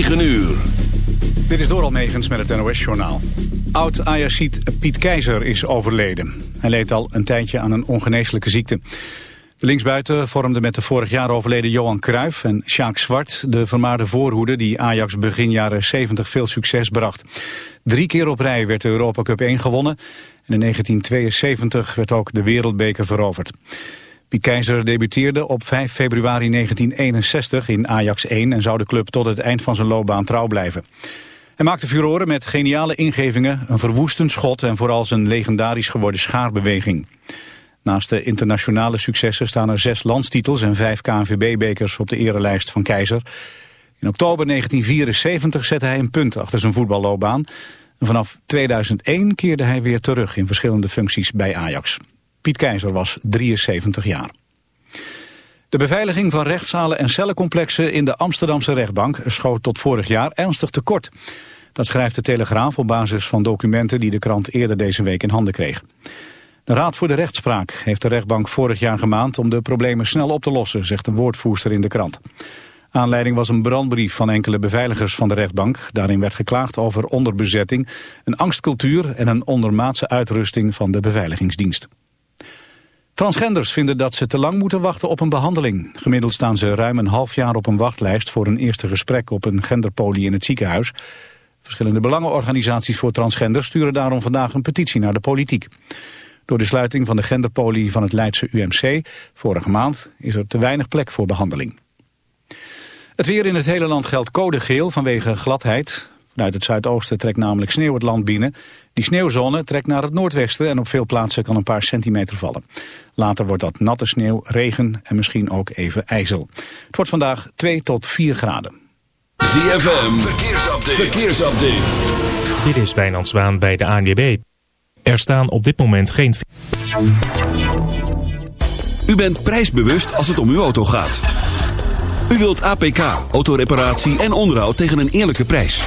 9 uur. Dit is Doral Megens met het NOS-journaal. Oud-Ayasiet Piet Keizer is overleden. Hij leed al een tijdje aan een ongeneeslijke ziekte. De linksbuiten vormde met de vorig jaar overleden Johan Cruijff en Sjaak Zwart... de vermaarde voorhoede die Ajax begin jaren 70 veel succes bracht. Drie keer op rij werd de Europa Cup 1 gewonnen... en in 1972 werd ook de wereldbeker veroverd. Piet Keizer debuteerde op 5 februari 1961 in Ajax 1... en zou de club tot het eind van zijn loopbaan trouw blijven. Hij maakte furoren met geniale ingevingen, een verwoestend schot... en vooral zijn legendarisch geworden schaarbeweging. Naast de internationale successen staan er zes landstitels en vijf KNVB-bekers op de erelijst van Keizer. In oktober 1974 zette hij een punt achter zijn voetballoopbaan. En vanaf 2001 keerde hij weer terug in verschillende functies bij Ajax. Piet Keizer was 73 jaar. De beveiliging van rechtszalen en cellencomplexen in de Amsterdamse rechtbank schoot tot vorig jaar ernstig tekort. Dat schrijft de Telegraaf op basis van documenten die de krant eerder deze week in handen kreeg. De Raad voor de Rechtspraak heeft de rechtbank vorig jaar gemaand om de problemen snel op te lossen, zegt een woordvoerster in de krant. Aanleiding was een brandbrief van enkele beveiligers van de rechtbank. Daarin werd geklaagd over onderbezetting, een angstcultuur en een ondermaatse uitrusting van de beveiligingsdienst. Transgenders vinden dat ze te lang moeten wachten op een behandeling. Gemiddeld staan ze ruim een half jaar op een wachtlijst voor een eerste gesprek op een genderpolie in het ziekenhuis. Verschillende belangenorganisaties voor transgenders sturen daarom vandaag een petitie naar de politiek. Door de sluiting van de genderpolie van het Leidse UMC vorige maand is er te weinig plek voor behandeling. Het weer in het hele land geldt code geel vanwege gladheid. Vanuit het zuidoosten trekt namelijk sneeuw het land binnen. Die sneeuwzone trekt naar het noordwesten en op veel plaatsen kan een paar centimeter vallen. Later wordt dat natte sneeuw, regen en misschien ook even ijzel. Het wordt vandaag 2 tot 4 graden. ZFM, verkeersupdate. verkeersupdate. Dit is Wijnand Zwaan bij de ANWB. Er staan op dit moment geen... U bent prijsbewust als het om uw auto gaat. U wilt APK, autoreparatie en onderhoud tegen een eerlijke prijs.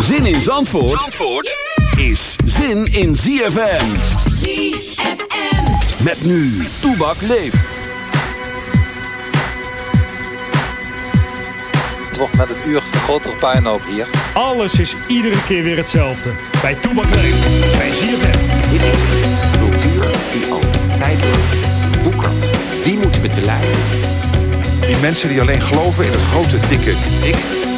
Zin in Zandvoort, Zandvoort is zin in ZFM. ZFM. Met nu, Toebak leeft. Het wordt met het uur een grotere puinhoop hier. Alles is iedere keer weer hetzelfde. Bij Toebak leeft, bij ZFM. Dit is cultuur die al tijdelijk boekert. Die moeten we te lijden. Die mensen die alleen geloven in het grote, dikke ik.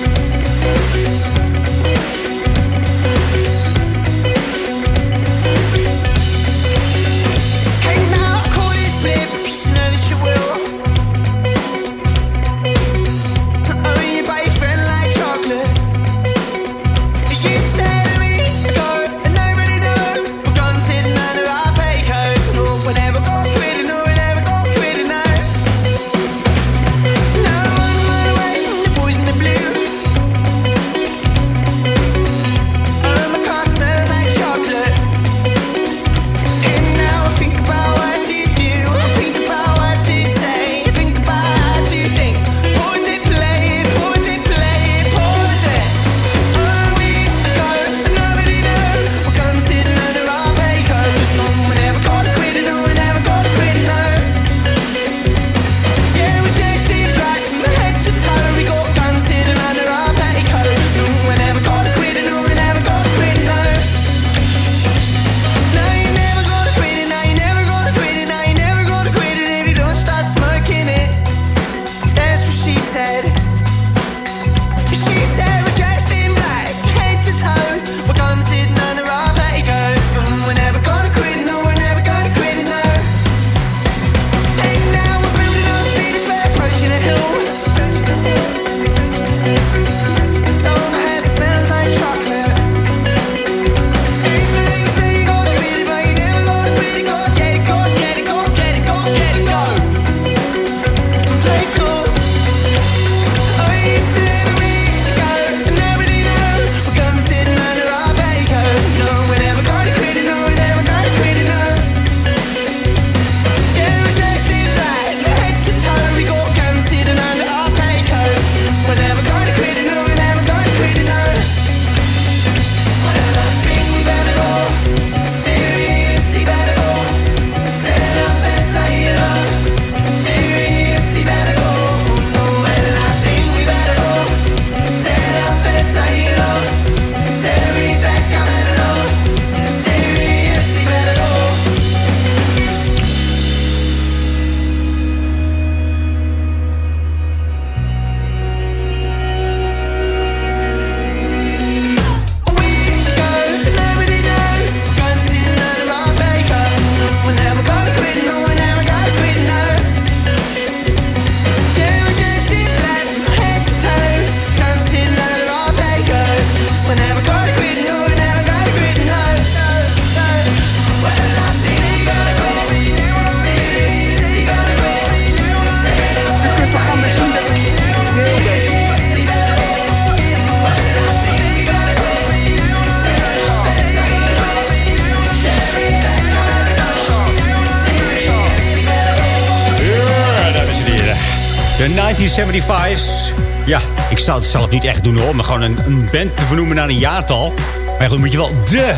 75's. Ja, ik zou het zelf niet echt doen hoor. Maar gewoon een, een band te vernoemen naar een jaartal. Maar goed, moet je wel de,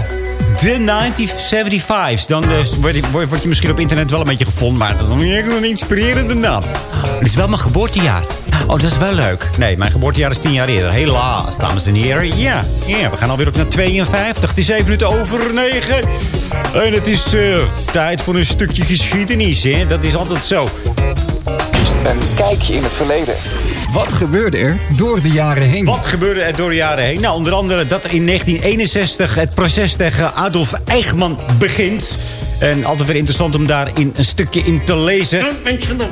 de 1975's. Dan dus, word, wordt je misschien op internet wel een beetje gevonden. Maar dat is een inspirerende naam. Het is wel mijn geboortejaar. Oh, dat is wel leuk. Nee, mijn geboortejaar is tien jaar eerder. Helaas, dames en heren. Ja, ja we gaan alweer op naar 52. Het is 7 minuten over 9. En het is eh, tijd voor een stukje geschiedenis. Hè? Dat is altijd zo. Een kijkje in het verleden. Wat gebeurde er door de jaren heen? Wat gebeurde er door de jaren heen? Nou, onder andere dat in 1961 het proces tegen Adolf Eichmann begint. En altijd weer interessant om daarin een stukje in te lezen.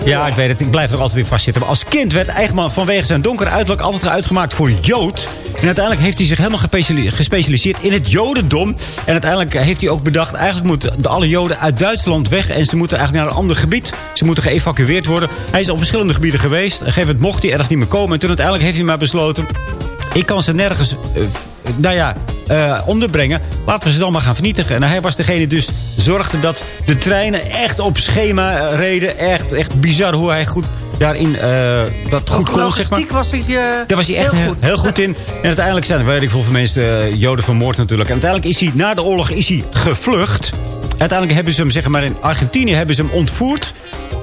Ja, ik weet het. Ik blijf er altijd in vastzitten. Maar als kind werd Eichmann vanwege zijn donker uiterlijk altijd uitgemaakt voor Jood. En uiteindelijk heeft hij zich helemaal gespecialiseerd in het Jodendom. En uiteindelijk heeft hij ook bedacht... eigenlijk moeten alle Joden uit Duitsland weg... en ze moeten eigenlijk naar een ander gebied. Ze moeten geëvacueerd worden. Hij is op verschillende gebieden geweest. Op een gegeven moment mocht hij ergens niet meer komen. En toen uiteindelijk heeft hij maar besloten... ik kan ze nergens... Uh, nou ja, uh, onderbrengen. Laten we ze dan maar gaan vernietigen. En hij was degene dus zorgde dat de treinen echt op schema reden. Echt, echt bizar hoe hij goed daarin uh, dat goed kon, zeg maar. was hij, uh, Daar was hij echt heel goed. heel goed. in. En uiteindelijk zijn er, weet ik veel, mensen uh, Joden vermoord natuurlijk. En uiteindelijk is hij, na de oorlog, is hij gevlucht. Uiteindelijk hebben ze hem, zeg maar, in Argentinië hebben ze hem ontvoerd.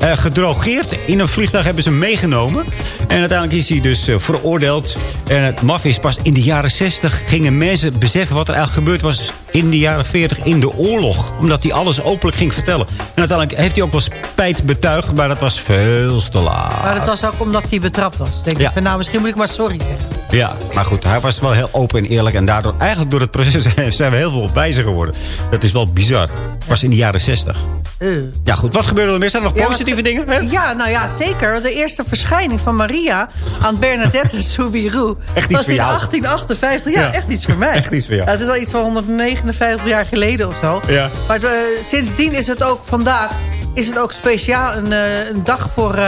Uh, gedrogeerd. In een vliegtuig hebben ze hem meegenomen. En uiteindelijk is hij dus uh, veroordeeld. En het maf is pas in de jaren 60 gingen mensen beseffen wat er eigenlijk gebeurd was in de jaren 40 in de oorlog. Omdat hij alles openlijk ging vertellen. En uiteindelijk heeft hij ook wel spijt betuigd, maar dat was veel te laat. Maar dat was ook omdat hij betrapt was. Denk ja. ik van, nou, misschien moet ik maar sorry zeggen. Ja, maar goed, hij was wel heel open en eerlijk. En daardoor, eigenlijk door het proces zijn we heel veel wijzer geworden. Dat is wel bizar. Was in de jaren 60. Uh. Ja goed, wat gebeurde er meer? Zijn er nog ja, positieve dingen? Hè? Ja, nou ja, zeker. De eerste verschijning van Maria aan Bernadette Soubirou... Echt iets was in jou. 1858. Ja, ja, echt iets voor mij. Echt iets voor jou. Ja, het is al iets van 159 jaar geleden of zo. Ja. Maar uh, sindsdien is het ook vandaag... is het ook speciaal een, uh, een dag voor...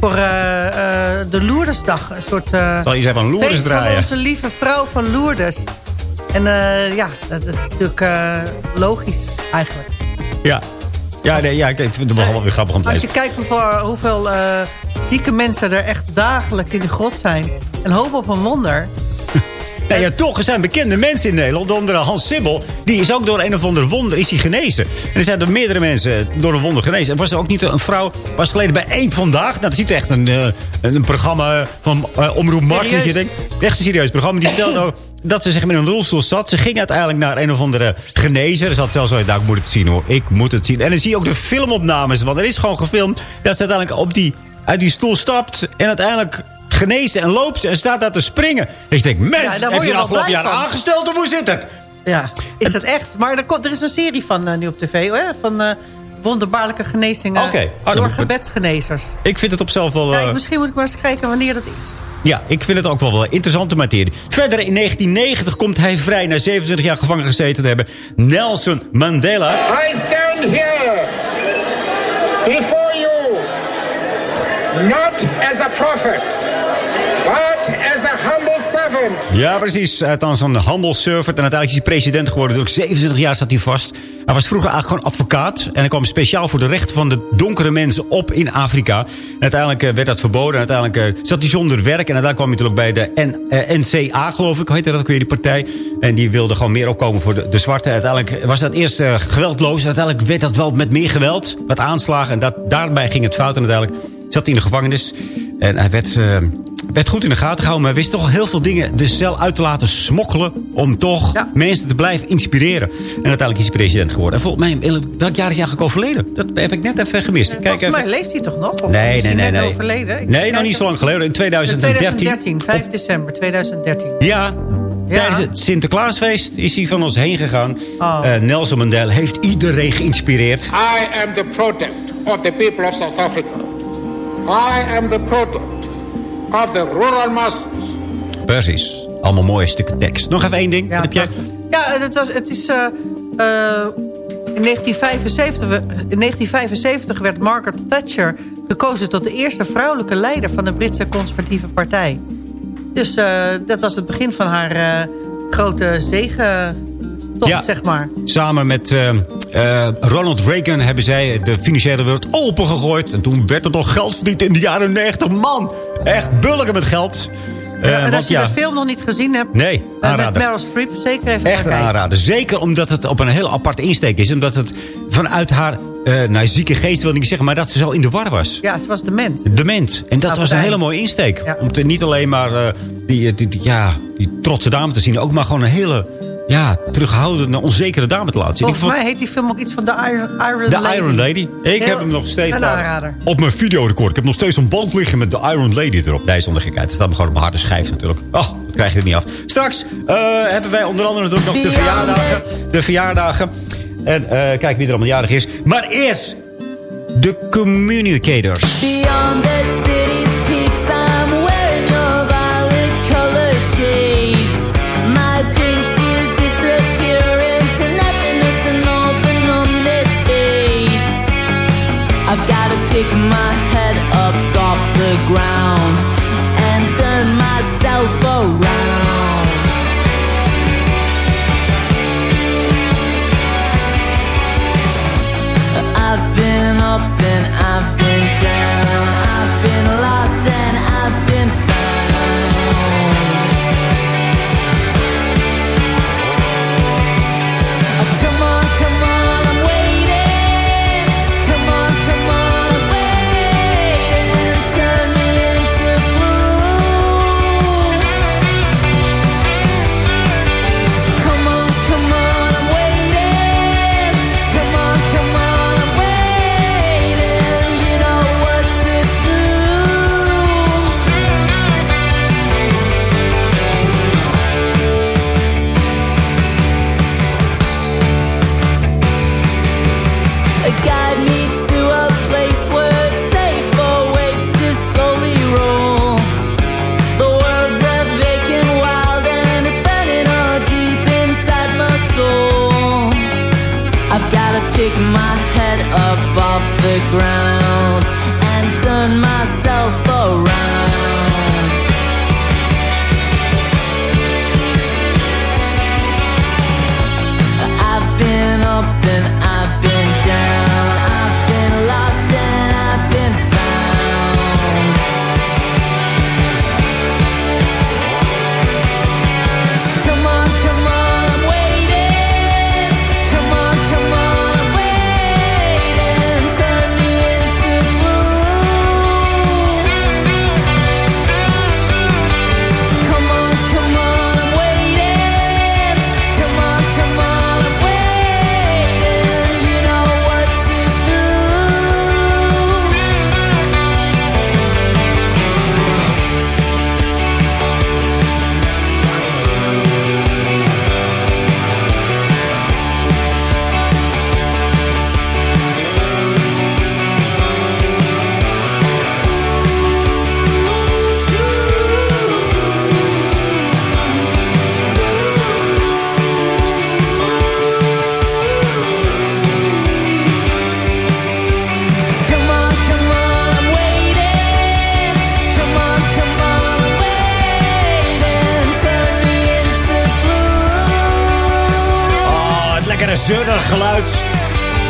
voor de Lourdesdag. Een soort Zal je van Lourdes draaien? van onze lieve vrouw van Lourdes. En ja, dat is natuurlijk logisch eigenlijk. Ja, ja, nee, ja, ik vind het wel weer grappig om te Als je kijkt hoeveel, hoeveel uh, zieke mensen er echt dagelijks in de grot zijn... en hopen op een wonder... Ja, ja, toch, er zijn bekende mensen in Nederland. Onder Hans Sibbel, die is ook door een of ander wonder is hij genezen. En er zijn er meerdere mensen door een wonder genezen. En was er ook niet een vrouw, was geleden bij één vandaag. Nou, dat is echt een, een programma van uh, Omroep Max. Dat je denkt, echt een serieus programma. Die vertelde ook dat ze zich met een rolstoel zat. Ze ging uiteindelijk naar een of andere genezer. Ze zat zelfs zo, nou, ik moet het zien hoor. Ik moet het zien. En dan zie je ook de filmopnames. Want er is gewoon gefilmd dat ze uiteindelijk op die, uit die stoel stapt. En uiteindelijk genezen en loopt ze en staat daar te springen. En ik denk, mens, ja, heb je de afgelopen jaar aangesteld of hoe zit het? Ja, is het echt? Maar er, komt, er is een serie van uh, nu op tv, hè? van uh, wonderbaarlijke genezingen okay. oh, door gebedsgenezers. Ik vind het op zelf wel... Uh... Ja, misschien moet ik maar eens kijken wanneer dat is. Ja, ik vind het ook wel wel interessante materie. Verder in 1990 komt hij vrij na 27 jaar gevangen gezeten te hebben. Nelson Mandela. I stand here before you not as a prophet but as. Ja, precies. Althans een servant. En uiteindelijk is hij president geworden. Dus 27 jaar zat hij vast. Hij was vroeger eigenlijk gewoon advocaat. En hij kwam speciaal voor de rechten van de donkere mensen op in Afrika. En uiteindelijk werd dat verboden. En uiteindelijk uh, zat hij zonder werk. En uiteindelijk kwam hij natuurlijk bij de NCA, geloof ik. Hoe heette dat ook weer, die partij? En die wilde gewoon meer opkomen voor de, de zwarte. Uiteindelijk was dat eerst uh, geweldloos. Uiteindelijk werd dat wel met meer geweld. Wat aanslagen. En dat, daarbij ging het fout. En uiteindelijk zat hij in de gevangenis. En hij werd werd goed in de gaten gehouden. Maar wist toch heel veel dingen de cel uit te laten smokkelen. Om toch ja. mensen te blijven inspireren. En uiteindelijk is hij president geworden. En volgens mij, welk jaar is hij eigenlijk overleden? Dat heb ik net even gemist. Kijk volgens even. mij leeft hij toch nog? Of nee, nee, nee. nee. overleden? Ik nee, nog niet zo lang geleden. In 2013. 2013, 5 december 2013. Ja, ja. Tijdens het Sinterklaasfeest is hij van ons heen gegaan. Oh. Uh, Nelson Mandela heeft iedereen geïnspireerd. I am the product of the people of South Africa. I am the product of the rural masses. Precies. Allemaal mooie stukken tekst. Nog even één ding. Ja, Wat heb jij? Ja, het, was, het is... Uh, uh, in 1975, in 1975 werd Margaret Thatcher gekozen tot de eerste vrouwelijke leider van de Britse conservatieve partij. Dus uh, dat was het begin van haar grote zegen tocht, zeg maar. Samen met eh, eh, Ronald Reagan hebben zij de financiële wereld opengegooid. En toen werd er toch geld verdiend in de jaren 90. Man, echt bulken met geld. Eh, Ja, en als je ja, de film nog niet gezien hebt... Nee, eh, met. Meryl Streep, zeker even Echt kijken. aanrader. Zeker omdat het op een heel aparte insteek is. Omdat het vanuit haar nou, zieke geest wil ik niet zeggen... maar dat ze zo in de war was. Ja, ze was dement. Dement. En dat Nou, was een hele mooie insteek. Ja. Om te, niet alleen maar die, die, die- ja, die trotse dame te zien... ook maar gewoon een hele ja, terughoudende, onzekere dame te laten zien. Volgens mij heet die film ook iets van The Iron, Lady. Iron Lady. Ik Heel- heb hem nog steeds op mijn videorecord. Ik heb nog steeds een band liggen met de Iron Lady erop. Nee, zonder gekheid. Het staat me gewoon op mijn harde schijf natuurlijk. Oh, dat krijg je er niet af. Straks eh, hebben wij onder andere natuurlijk nog de verjaardagen. De verjaardagen. En eh kijk wie er allemaal jarig is. Maar eerst de Communicators. Beyond the city's ground and turn myself around. I've been up and I've been down.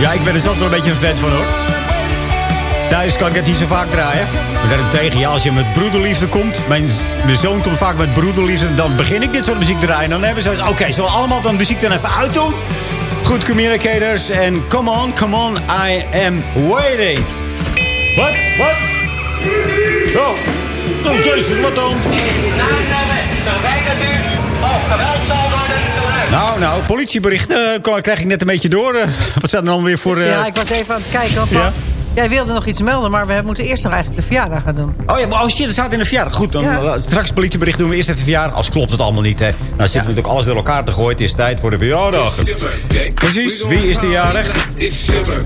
Ja, ik ben er zelf wel een beetje een fan van hoor. Thuis kan ik het niet zo vaak draaien. Maar daarentegen, ja, als je met broederliefde komt... Mijn, mijn zoon komt vaak met broederliefde... dan begin ik dit soort muziek draaien. En dan hebben ze. Oké, zullen we allemaal dan muziek dan even uitdoen? Goed, communicators. En come on, come on, I am waiting. Wat? Wat? Oh, oh jezus, wat dan? Nou, nou, politieberichten eh, krijg ik net een beetje door. eh. wat staat er dan weer voor... eh, Ja, ik was even aan het kijken. Want Ja? Jij wilde nog iets melden, maar we moeten eerst nog eigenlijk de verjaardag gaan doen. Oh ja, maar oh shit, dat staat in de verjaardag. Goed, dan Ja. straks politiebericht doen we eerst even verjaardag. Als klopt het allemaal niet, hè. Nou zitten we natuurlijk alles door elkaar te gooien. Het is tijd voor de verjaardag. Precies, wie is de jarig?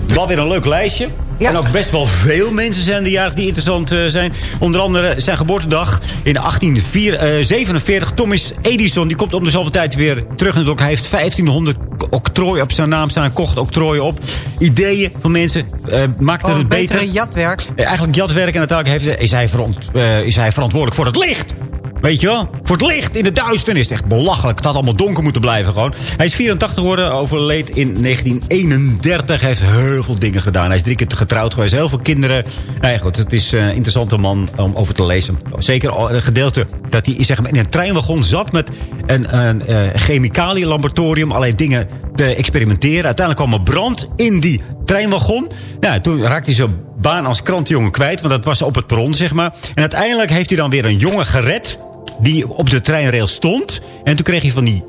Wel weer een leuk lijstje. En ook best wel veel mensen zijn de jarig die interessant eh, zijn. Onder andere zijn geboortedag in 1847. Thomas Edison, die komt om dezelfde tijd weer terug. En hij heeft 1500 octrooien op zijn naam staan. Kocht octrooien op. Ideeën van mensen eh maakten Oh, het beter. jatwerk. Eh, Eigenlijk jatwerk en uiteindelijk heeft, is, hij eh, is hij verantwoordelijk voor het licht. Weet je wel? Voor het licht in de duisternis. Echt belachelijk. Het had allemaal donker moeten blijven gewoon. Hij is 84 geworden, overleed in 1931. Hij heeft heel veel dingen gedaan. Hij is drie keer getrouwd geweest. Heel veel kinderen. Nee, goed, het is een interessante man om over te lezen. Zeker een gedeelte dat hij zeg maar, in een treinwagon zat... met een, een uh, chemicalielaboratorium. Allerlei dingen te experimenteren. Uiteindelijk kwam er brand in die treinwagon. Nou, toen raakte hij zijn baan als krantjongen kwijt. Want dat was op het perron, zeg maar. En uiteindelijk heeft hij dan weer een jongen gered die op de treinrail stond. En toen kreeg hij van die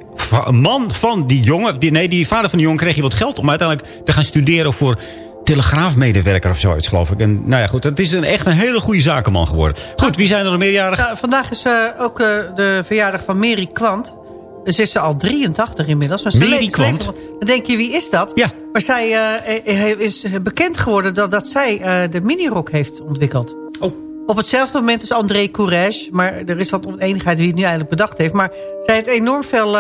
man van die jongen... Die, nee, die vader van die jongen kreeg hij wat geld... om uiteindelijk te gaan studeren voor telegraafmedewerker of zoiets, geloof ik. En nou ja, goed, het is een, echt een hele goede zakenman geworden. Goed, wie zijn er nog meerjarig? Ja, vandaag is uh, ook uh, de verjaardag van Mary Kwant. Dus is ze al 83 inmiddels. Maar Mary Kwant? Dan denk je, wie is dat? Ja. Maar zij uh, is bekend geworden dat, dat zij de minirok heeft ontwikkeld. Oh. Op hetzelfde moment is André Courage. Maar er is wat oneenigheid wie het nu eigenlijk bedacht heeft. Maar zij heeft enorm veel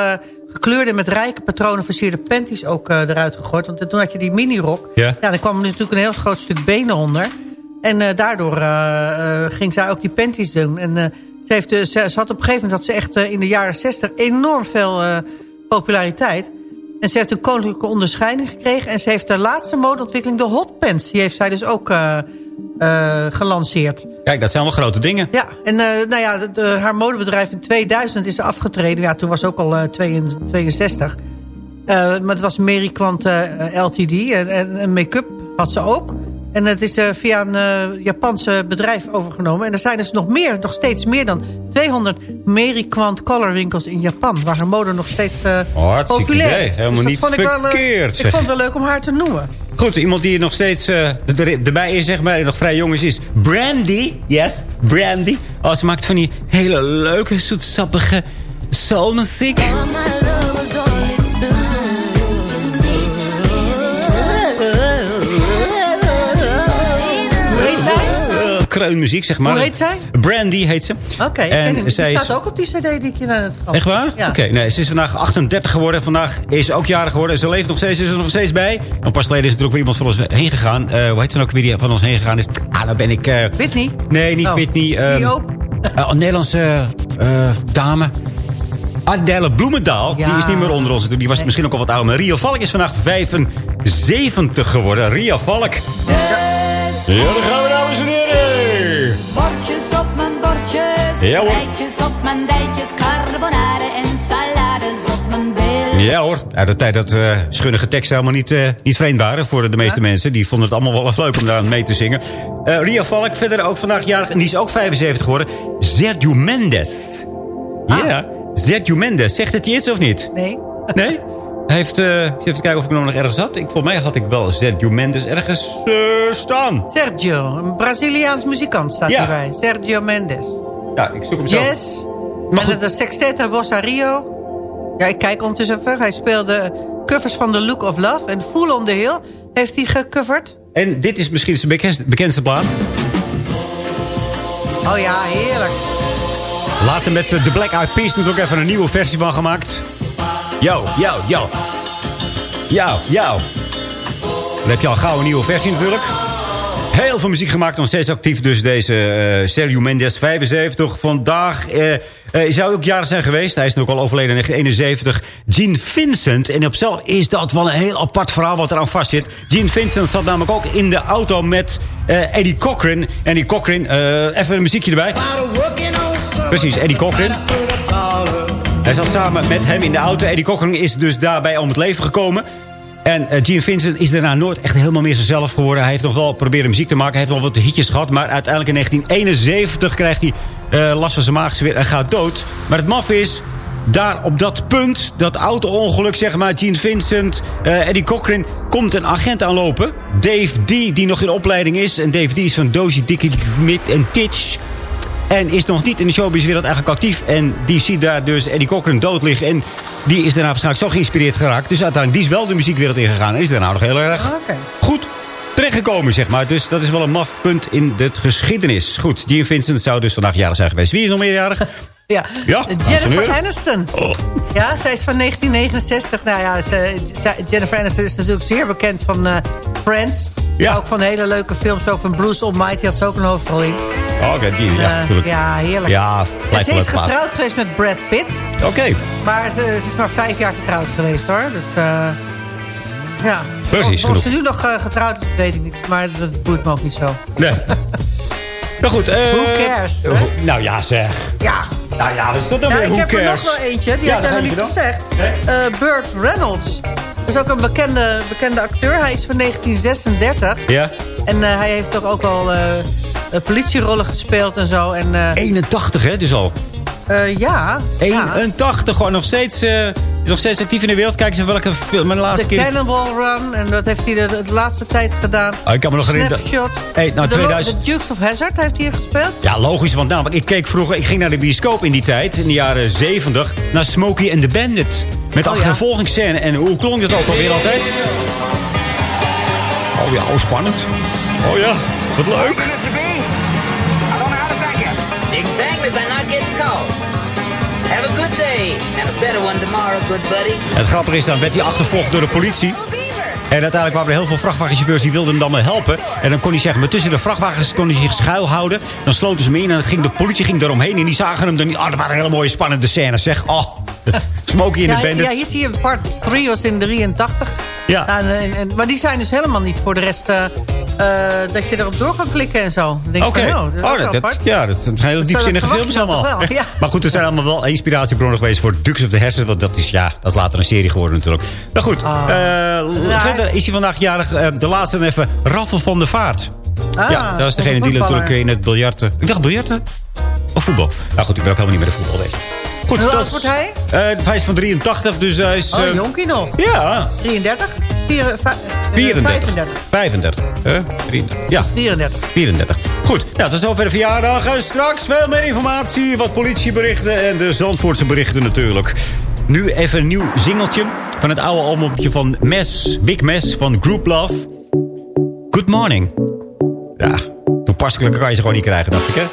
gekleurde met rijke patronen versierde panties ook uh, eruit gegooid. Want toen had je die minirok. Ja. ja dan kwam er natuurlijk een heel groot stuk benen onder. En uh, daardoor uh, ging zij ook die panties doen. En ze, heeft, ze, ze, had op een gegeven moment dat ze echt in de jaren 60 enorm veel populariteit. En ze heeft een koninklijke onderscheiding gekregen. En ze heeft de laatste modeontwikkeling, de hot pants. Die heeft zij dus ook uh, gelanceerd. Kijk, dat zijn allemaal grote dingen. Ja, en uh, nou ja, de, haar modebedrijf in 2000 is afgetreden. Ja, toen was ook al uh, 62. maar het was Mary Quant LTD. En, en, make-up had ze ook. En het is via een Japanse bedrijf overgenomen. En er zijn dus nog meer, nog steeds meer dan 200 Mary Quant colorwinkels in Japan. Waar haar mode nog steeds oh, populair is. Helemaal dus niet vond verkeerd. Ik, wel, ik vond het wel leuk om haar te noemen. Goed, iemand die nog steeds uh, erbij is, zeg maar, nog vrij jong is, is Brandy. Yes, Brandy. Oh, ze maakt van die hele leuke, zoetsappige soulmuziek. Kreunmuziek, zeg maar. Hoe heet zij? Brandy heet ze. Oké, okay, en die zij staat is... ook op die cd die ik je net gaf. Echt waar? Ja. Oké, okay, nee, ze is vandaag 38 geworden. Vandaag is ze ook jarig geworden. Ze leeft nog steeds, is er nog steeds bij. En pas geleden is er ook weer iemand van ons heen gegaan. Uh, hoe heet ze nou ook weer die van ons heen gegaan is? Ah, nou ben ik... Uh... Whitney? Nee, niet oh. Whitney. Um, die ook? Uh, een Nederlandse dame. Adele Bloemendaal, ja. die is niet meer onder ons. Die was misschien ook al wat ouder. Maar Ria Valk is vandaag 75 geworden. Ria Valk. Ja, daar gaan we, dames en heren. Ja, hoor. op mijn dijtjes, carbonade en salades op mijn. Ja hoor, uit de tijd dat uh, schunnige teksten helemaal niet, uh, niet vreemd waren voor de meeste mensen. Die vonden het allemaal wel leuk om daar aan mee te zingen. Uh, Ria Valk, verder ook vandaag jarig, en die is ook 75 geworden. Sergio Mendes. Ja, Sergio Mendes. Zegt het je iets of niet? Nee. Nee? Hij heeft, uh, even kijken of ik hem nog ergens had. Ik, volgens mij had ik wel Sergio Mendes ergens uh, staan. Sergio, een Braziliaans muzikant staat Ja. hierbij. Sergio Mendes. Ja, ik zoek hem zo. Yes. Met de Sexteta Bossa Rio. Ja, ik kijk ondertussen even. Hij speelde covers van The Look of Love. En Fool on the Hill heeft hij gecoverd. En dit is misschien zijn bekendste, bekendste plaat. Oh ja, heerlijk. Later met de Black Eyed Peas natuurlijk even een nieuwe versie van gemaakt. Yo, yo, yo. Yo, yo. Dan heb je al gauw een nieuwe versie natuurlijk. Heel veel muziek gemaakt, nog steeds actief. Dus deze uh, Sergio Mendes, 75. Vandaag uh, uh, zou ook jarig zijn geweest. Hij is ook al overleden in 1971. Gene Vincent. En op zelf is dat wel een heel apart verhaal wat eraan vast zit. Gene Vincent zat namelijk ook in de auto met Eddie Cochran. Eddie Cochran, even een muziekje erbij. Precies, Eddie Cochran. Hij zat samen met hem in de auto. Eddie Cochran is dus daarbij om het leven gekomen. En uh, Gene Vincent is daarna nooit echt helemaal meer zichzelf geworden. Hij heeft nog wel proberen muziek te maken. Hij heeft nog wat hitjes gehad. Maar uiteindelijk in 1971 krijgt hij uh, last van zijn maagzweer en gaat dood. Maar het maf is, daar op dat punt, dat auto-ongeluk, zeg maar... Gene Vincent, uh, Eddie Cochran, komt een agent aanlopen. Dave D, die nog in opleiding is. En Dave D is van Dozy, Dickie, Mid en Titch. En is nog niet in de showbizwereld eigenlijk actief. En die ziet daar dus Eddie Cochran dood liggen. En die is daarna waarschijnlijk zo geïnspireerd geraakt. Dus uiteindelijk die is wel de muziekwereld ingegaan. En is daarna nog heel erg okay. goed terechtgekomen, zeg maar. Dus dat is wel een maf punt in de geschiedenis. Goed, Gene Vincent zou dus vandaag jarig zijn geweest. Wie is nog meerjarig? Ja, ja Jennifer Aniston. Oh. Ja, zij is van 1969. Nou ja, ze, Jennifer Aniston is natuurlijk zeer bekend van uh, Friends. Ja. Ook van hele leuke films. Ook van Bruce Almighty had ze ook een hoofdrol in. Oh, Oké, die, ja, Eh, natuurlijk. ja, heerlijk. Ja, ze is plaat. getrouwd geweest met Brad Pitt. Oké, Maar ze, ze is maar vijf jaar getrouwd geweest hoor. Dus eh ja. Precies, Of, of genoeg. ze nu nog eh, getrouwd is, weet ik niet. Maar dat boeit me ook niet zo. nee. nou goed. eh, Who cares, hè? ho- Nou ja, zeg. Ja. Nou ja, wat is dat dan weer? ik heb er nog wel eentje. Die Ja, had jij dat nog niet gezegd. Eh Burt Reynolds. Dat is ook een bekende, bekende acteur. Hij is van 1936. Ja. En eh, hij heeft toch ook al politierollen gespeeld en zo. En, eh, 81, hè, dus al. Eh, ja. ja. 81, gewoon nog steeds, eh, nog steeds actief in de wereld. Kijk eens naar welke film de laatste De keer... Cannonball Run. En dat heeft hij de, de laatste tijd gedaan. Oh, ik kan me nog herinneren... dat- Snapshot. Hey, nou, de, Lo- 2000 de Dukes of Hazzard heeft hij hier gespeeld. Ja, logisch, want namelijk, ik keek vroeger... Ik ging naar de bioscoop in die tijd, in de jaren 70... naar Smokey and the Bandit. Met Oh, ja. achtervolgingsscène. En hoe klonk dat ook alweer altijd? Oh ja, oh, spannend. Oh ja, wat leuk. Exactly by not getting caught. Have a good day and a better one tomorrow, good buddy. Het grappige is, dan werd hij achtervolgd door de politie. En uiteindelijk waren er heel veel vrachtwagenchauffeurs die wilden hem dan maar helpen. En dan kon hij zeggen, maar tussen de vrachtwagens kon hij zich schuilhouden. Dan sloten ze hem in en dan ging de politie ging eromheen. En die zagen hem dan niet. Oh, dat waren hele mooie spannende scènes, zeg. Oh, Smokey in Ja, de Bandit. ja, hier zie je part 3 was in 83. Ja. En, en, en- maar die zijn dus helemaal niet voor de rest... eh, eh, dat je erop door kan klikken en zo. Oké. van, nou, dat Oh, dat, dat- ja, dat zijn hele diepzinnige films allemaal. toch wel, ja. Maar goed, er zijn allemaal wel inspiratiebronnen geweest voor Dukes of the Hazzard. Want dat is, ja, dat is later een serie geworden natuurlijk. Nou goed, Ja. verder is hij vandaag jarig. eh, de laatste dan even, Raffel van der Vaart. Ah, ja, dat is degene die natuurlijk in het biljarten... Ik dacht biljarten? Of voetbal? Nou goed, ik ben ook helemaal niet meer de voetbal bezig. Goed, Hoe oud wordt hij? eh, hij is van 83, dus hij is... Oh, eh, jonkie nog. Ja, 33? Vier, eh, vij- eh, 34. 35. 35. Huh? 33. Ja, 34. 34. Goed, nou, tot zover de verjaardag. En straks veel meer informatie, wat politieberichten en de Zandvoortse berichten natuurlijk. Nu even een nieuw singeltje van het oude albumpje van Mes, Big Mes van Group Love. Good morning. Ja, toepasselijker kan je ze gewoon niet krijgen, dacht ik, hè?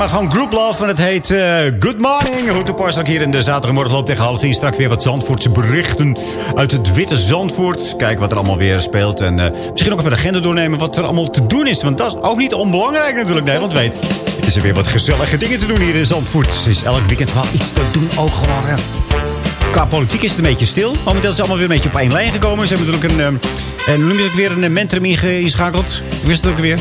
Maar gewoon group love. En het heet eh, Good Morning. Hoe toepasselijk hier in de zaterdagmorgen loopt tegen half tien. Straks weer wat Zandvoortse berichten uit het witte Zandvoort. Kijken wat er allemaal weer speelt. En eh, misschien ook even de agenda doornemen wat er allemaal te doen is. Want dat is ook niet onbelangrijk natuurlijk. Nee, want weet, het is er weer wat gezellige dingen te doen hier in Zandvoort. Er is elk weekend wel iets te doen ook gewoon. hè. Qua politiek is het een beetje stil. Momenteel is het allemaal weer een beetje op één lijn gekomen. Ze hebben natuurlijk een, ehm, en nu heb ik weer een eh, mentrum inge- ingeschakeld. Wie is het ook weer?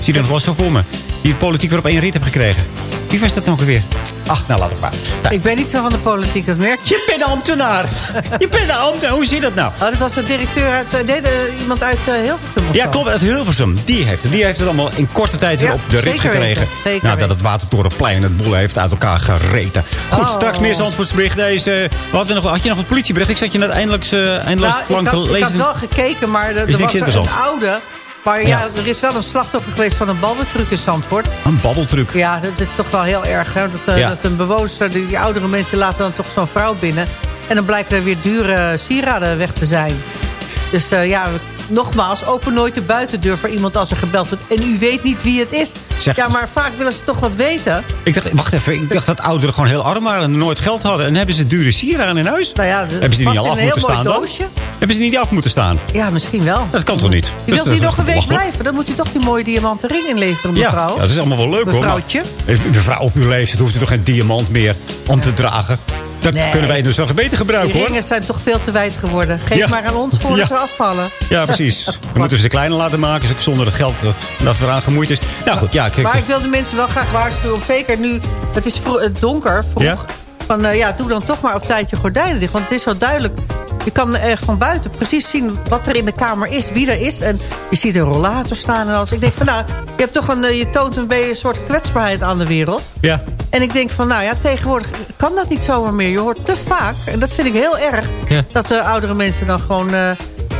Zie je dat nog wel zo voor me? Die de politiek weer op één rit heb gekregen. Wie was dat nou weer? Ach, nou laat het maar. Nou, Ik ben niet zo van de politiek, dat merk je. je bent een ambtenaar. Je bent een ambtenaar. Hoe zie je dat nou? Oh, dat was de directeur uit... eh, Nee, de- iemand uit eh, Hilversum Ja, klopt. Uit Hilversum. Die heeft het. Die heeft het allemaal in korte tijd weer Ja, op de rit gekregen. weten, zeker nou, dat het Watertorenplein het boel heeft uit elkaar gereten. Goed, Oh. straks meer Zandvoortsbericht. Deze, wat, nog, had je nog wat politiebericht? Ik zat je net eindelijk, uh, eindeloos Nou, lang te had, ik lezen. had wel gekeken, maar er, er was er een oude... Maar ja, Ja. er is wel een slachtoffer geweest van een balbetruc in Zandvoort. Een babbeltruc. Ja, dat is toch wel heel erg. Hè? Dat, eh, Ja. dat een bewoonster, die, die oudere mensen laten dan toch zo'n vrouw binnen. En dan blijken er weer dure sieraden weg te zijn. Dus eh, ja, nogmaals, open nooit de buitendeur voor iemand als er gebeld wordt. En u weet niet wie het is. Zeg- Ja, maar vaak willen ze toch wat weten. Ik dacht, wacht even. Ik dacht dat ouderen gewoon heel arm waren en nooit geld hadden. En hebben ze dure sieraden in huis? Nou ja, hebben ze die niet al af moeten staan dan? Hebben ze niet af moeten staan? Ja, misschien wel. Dat kan toch niet? U Dus wilt dat hier nog een week blijven. Dan moet u toch die mooie diamanten ring inleveren, mevrouw. ja, dat is allemaal wel leuk hoor. Mevrouwtje. Mevrouw op uw leeftijd hoeft u toch geen diamant meer om te dragen. Dat Nee. kunnen wij dus wel beter gebruiken Die hoor. ringen zijn toch veel te wijd geworden. Geef Ja. maar aan ons voor Ja. ze afvallen. Ja, precies. Dan moeten we ze kleiner laten maken. Zonder het geld dat, dat eraan gemoeid is. Nou goed, ja. Kijk, Maar ik wil de mensen wel graag waarschuwen. Zeker nu, het is donker, vroeg. Ja? Van, eh, ja, doe dan toch maar op tijd je gordijnen dicht. Want het is zo duidelijk. Je kan van buiten precies zien wat er in de kamer is. Wie er is. En je ziet een rollator staan en alles. Ik denk van nou, je, hebt toch een, eh, je toont een beetje een soort kwetsbaarheid aan de wereld. ja. En ik denk van, nou ja, tegenwoordig kan dat niet zomaar meer. Je hoort te vaak, en dat vind ik heel erg... Ja. dat de oudere mensen dan gewoon eh,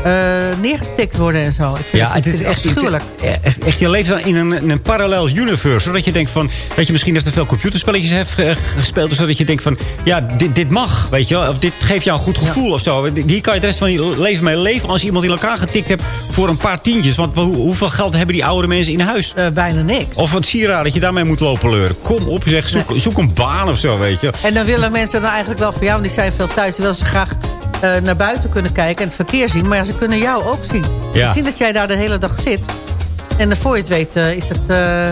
eh, neergetikt worden en zo. Ik vind Ja, het is echt, afschuwelijk. het- echt, echt, je leeft dan in een, in een parallel universe. Zodat je denkt van, dat je misschien even veel computerspelletjes hebt ge- gespeeld. Zodat je denkt van, ja, dit, dit mag, weet je wel. Of dit geeft jou een goed gevoel of zo. Hier kan je de rest van je leven mee leven als je iemand in elkaar getikt hebt voor een paar tientjes. Want hoe- hoeveel geld hebben die oudere mensen in huis? Eh, bijna niks. Of wat sieraad dat je daarmee moet lopen leuren. Kom op, zeg, zoek, zoek een baan of zo, weet je. En dan willen mensen dan eigenlijk wel van jou, want die zijn veel thuis. Die willen ze graag eh, naar buiten kunnen kijken en het verkeer zien. Maar ja, ze kunnen jou ook zien. Ja. Ze zien dat jij daar de hele dag zit. En voor je het weet eh, is het, eh,